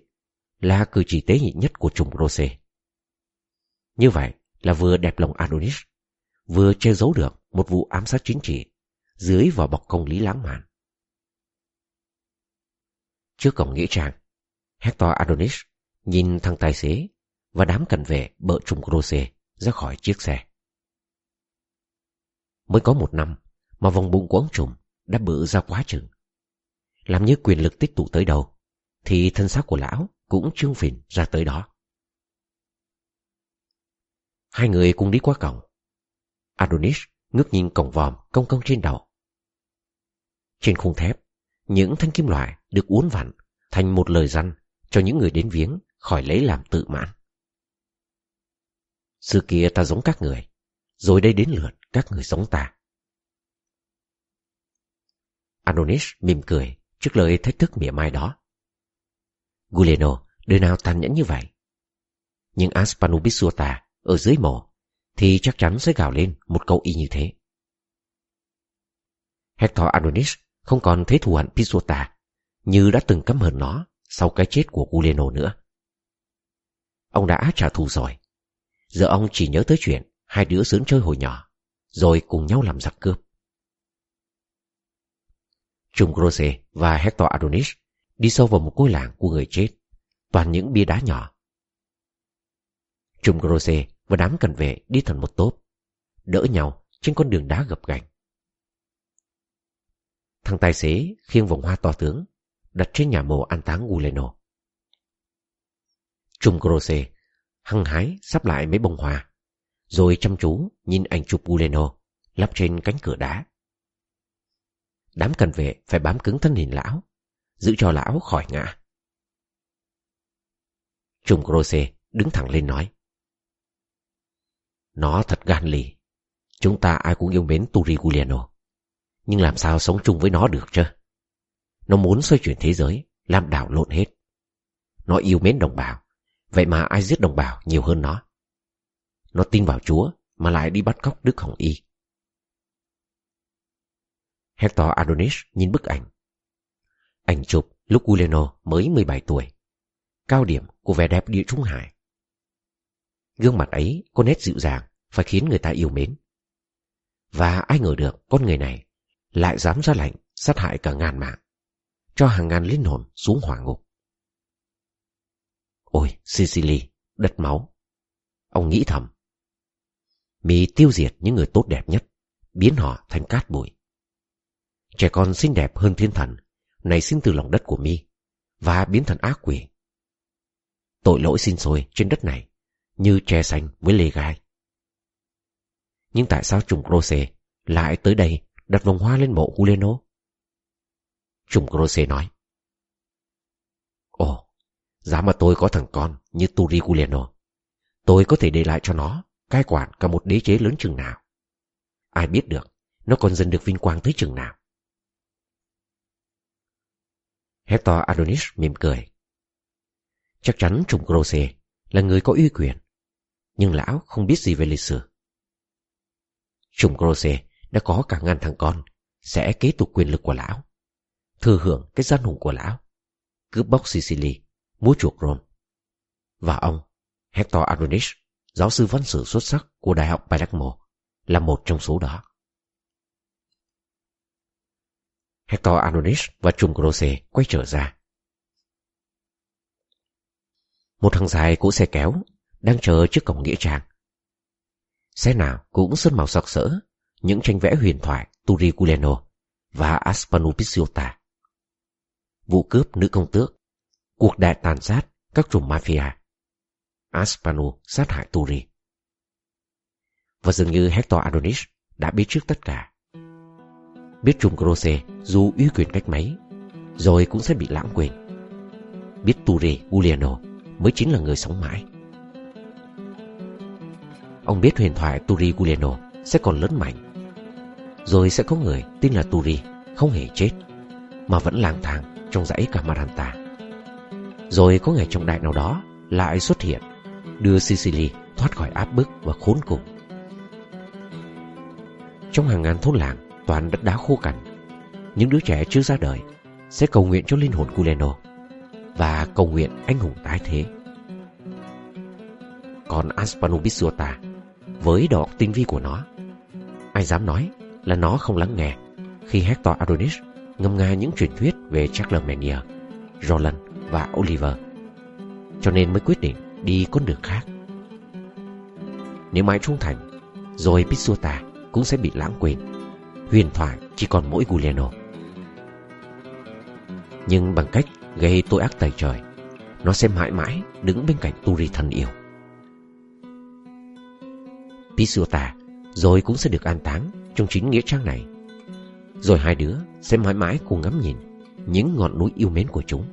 là cử chỉ tế nhị nhất của trùng Rose. Như vậy là vừa đẹp lòng Adonis, vừa che giấu được một vụ ám sát chính trị dưới vỏ bọc công lý lãng mạn. Trước cổng nghĩa trang, Hector Adonis nhìn thằng tài xế và đám cận vệ bợ trùng Rose ra khỏi chiếc xe. Mới có một năm mà vòng bụng của ông trùm đã bự ra quá chừng. Làm như quyền lực tích tụ tới đâu, thì thân xác của lão cũng trương phình ra tới đó. Hai người cùng đi qua cổng. Adonis ngước nhìn cổng vòm cong cong trên đầu. Trên khung thép, những thanh kim loại được uốn vặn thành một lời răn cho những người đến viếng khỏi lấy làm tự mãn. Xưa kia ta giống các người, rồi đây đến lượt các người giống ta. Adonis mỉm cười trước lời thách thức mỉa mai đó. Guleno đời nào tàn nhẫn như vậy? Nhưng Aspanubisuta ở dưới mộ thì chắc chắn sẽ gào lên một câu y như thế. Hector Adonis không còn thấy thù hận Pisuta như đã từng căm hờn nó sau cái chết của Guleno nữa. Ông đã trả thù rồi. Giờ ông chỉ nhớ tới chuyện hai đứa sướng chơi hồi nhỏ, rồi cùng nhau làm giặc cướp. Trung Grose và Hector Adonis đi sâu vào một ngôi làng của người chết, toàn những bia đá nhỏ. Trung Grose và đám cần vệ đi thành một tốp, đỡ nhau trên con đường đá gập ghềnh. Thằng tài xế khiêng vòng hoa to tướng đặt trên nhà mộ an táng Guleno. Trung Grose hăng hái sắp lại mấy bông hoa, rồi chăm chú nhìn ảnh chụp Guleno lắp trên cánh cửa đá. Đám cần vệ phải bám cứng thân hình lão, giữ cho lão khỏi ngã. Trung Grose đứng thẳng lên nói. Nó thật gan lì. Chúng ta ai cũng yêu mến Turi Giuliano, Nhưng làm sao sống chung với nó được chứ? Nó muốn xoay chuyển thế giới, làm đảo lộn hết. Nó yêu mến đồng bào, vậy mà ai giết đồng bào nhiều hơn nó. Nó tin vào Chúa mà lại đi bắt cóc Đức Hồng Y. Hector Adonis nhìn bức ảnh. Ảnh chụp lúc Guleno mới 17 tuổi. Cao điểm của vẻ đẹp địa trung hải. Gương mặt ấy có nét dịu dàng phải khiến người ta yêu mến. Và ai ngờ được con người này lại dám ra lệnh sát hại cả ngàn mạng, cho hàng ngàn linh hồn xuống hỏa ngục. Ôi, Sicily, đất máu. Ông nghĩ thầm. Mi tiêu diệt những người tốt đẹp nhất, biến họ thành cát bụi. Trẻ con xinh đẹp hơn thiên thần, này sinh từ lòng đất của Mi, và biến thành ác quỷ. Tội lỗi xin sôi trên đất này như tre xanh với lê gai. Nhưng tại sao trùng Crose lại tới đây đặt vòng hoa lên mộ Huleno? Trùng Crose nói. Ồ, giá mà tôi có thằng con như Turi Huleno tôi có thể để lại cho nó cai quản cả một đế chế lớn chừng nào. Ai biết được, nó còn dần được vinh quang tới chừng nào. Hector Adonis mỉm cười. Chắc chắn trùng Croce là người có uy quyền nhưng lão không biết gì về lịch sử. Trùng Grose đã có cả ngàn thằng con sẽ kế tục quyền lực của lão, thừa hưởng cái gian hùng của lão, cướp bóc Sicily, múa chuộc Rome. Và ông, Hector Adonis, giáo sư văn sử xuất sắc của Đại học Palermo, là một trong số đó. Hector Anonis và Trung Grose quay trở ra. Một thằng dài cỗ xe kéo đang chờ trước cổng nghĩa trang. Xe nào cũng sơn màu sặc sỡ, những tranh vẽ huyền thoại Turiculeno và Aspanupisiota. Vụ cướp nữ công tước, cuộc đại tàn sát các trùm mafia. Aspanu sát hại Turi. Và dường như Hector Adonis đã biết trước tất cả. Biết trùm Grose dù uy quyền cách mấy, rồi cũng sẽ bị lãng quên. Biết Turi Giuliano mới chính là người sống mãi. Ông biết huyền thoại Turi Giuliano sẽ còn lớn mạnh Rồi sẽ có người tin là Turi không hề chết Mà vẫn lang thang trong dãy Camaranta Rồi có ngày trọng đại nào đó lại xuất hiện Đưa Sicily thoát khỏi áp bức và khốn cùng Trong hàng ngàn thôn làng toàn đất đá khô cằn Những đứa trẻ chưa ra đời Sẽ cầu nguyện cho linh hồn Guleno Và cầu nguyện anh hùng tái thế Còn Aspanubisuota với đầu óc tinh vi của nó. Ai dám nói là nó không lắng nghe khi Hector Adonis ngâm nga những truyền thuyết về Charlemagne, Roland và Oliver, cho nên mới quyết định đi con đường khác. Nếu mãi trung thành, rồi Pisuta cũng sẽ bị lãng quên. Huyền thoại chỉ còn mỗi Guglielmo. Nhưng bằng cách gây tội ác tày trời, nó sẽ mãi mãi đứng bên cạnh Turi thân yêu. Pisuta rồi cũng sẽ được an táng trong chính nghĩa trang này. Rồi hai đứa sẽ mãi mãi cùng ngắm nhìn những ngọn núi yêu mến của chúng.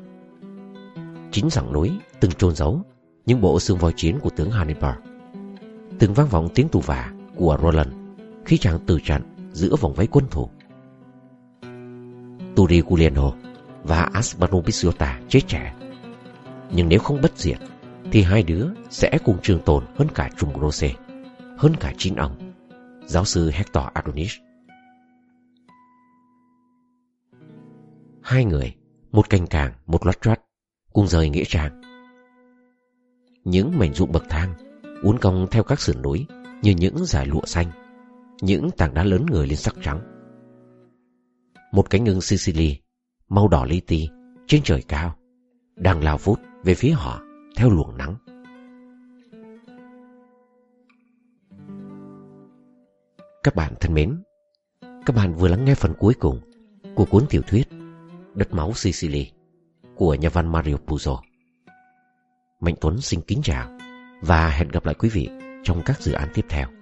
Chính dòng núi từng trôn giấu những bộ xương voi chiến của tướng Hannibal. Từng vang vọng tiếng tù vả của Roland khi chàng từ trận giữa vòng vây quân thủ. Turi Guglielmo và Aspano chết trẻ. Nhưng nếu không bất diệt, thì hai đứa sẽ cùng trường tồn hơn cả Trung Rose, hơn cả chính ông, giáo sư Hector Adonis. Hai người, một cành càng, một loát troát, cùng rời nghĩa trang. Những mảnh ruộng bậc thang, uốn cong theo các sườn núi như những dải lụa xanh, những tảng đá lớn người lên sắc trắng. Một cánh ngưng Sicily, màu đỏ li ti, trên trời cao, đang lao vút về phía họ theo luồng nắng. Các bạn thân mến, các bạn vừa lắng nghe phần cuối cùng của cuốn tiểu thuyết Đất máu Sicily của nhà văn Mario Puzo. Mạnh Tuấn xin kính chào và hẹn gặp lại quý vị trong các dự án tiếp theo.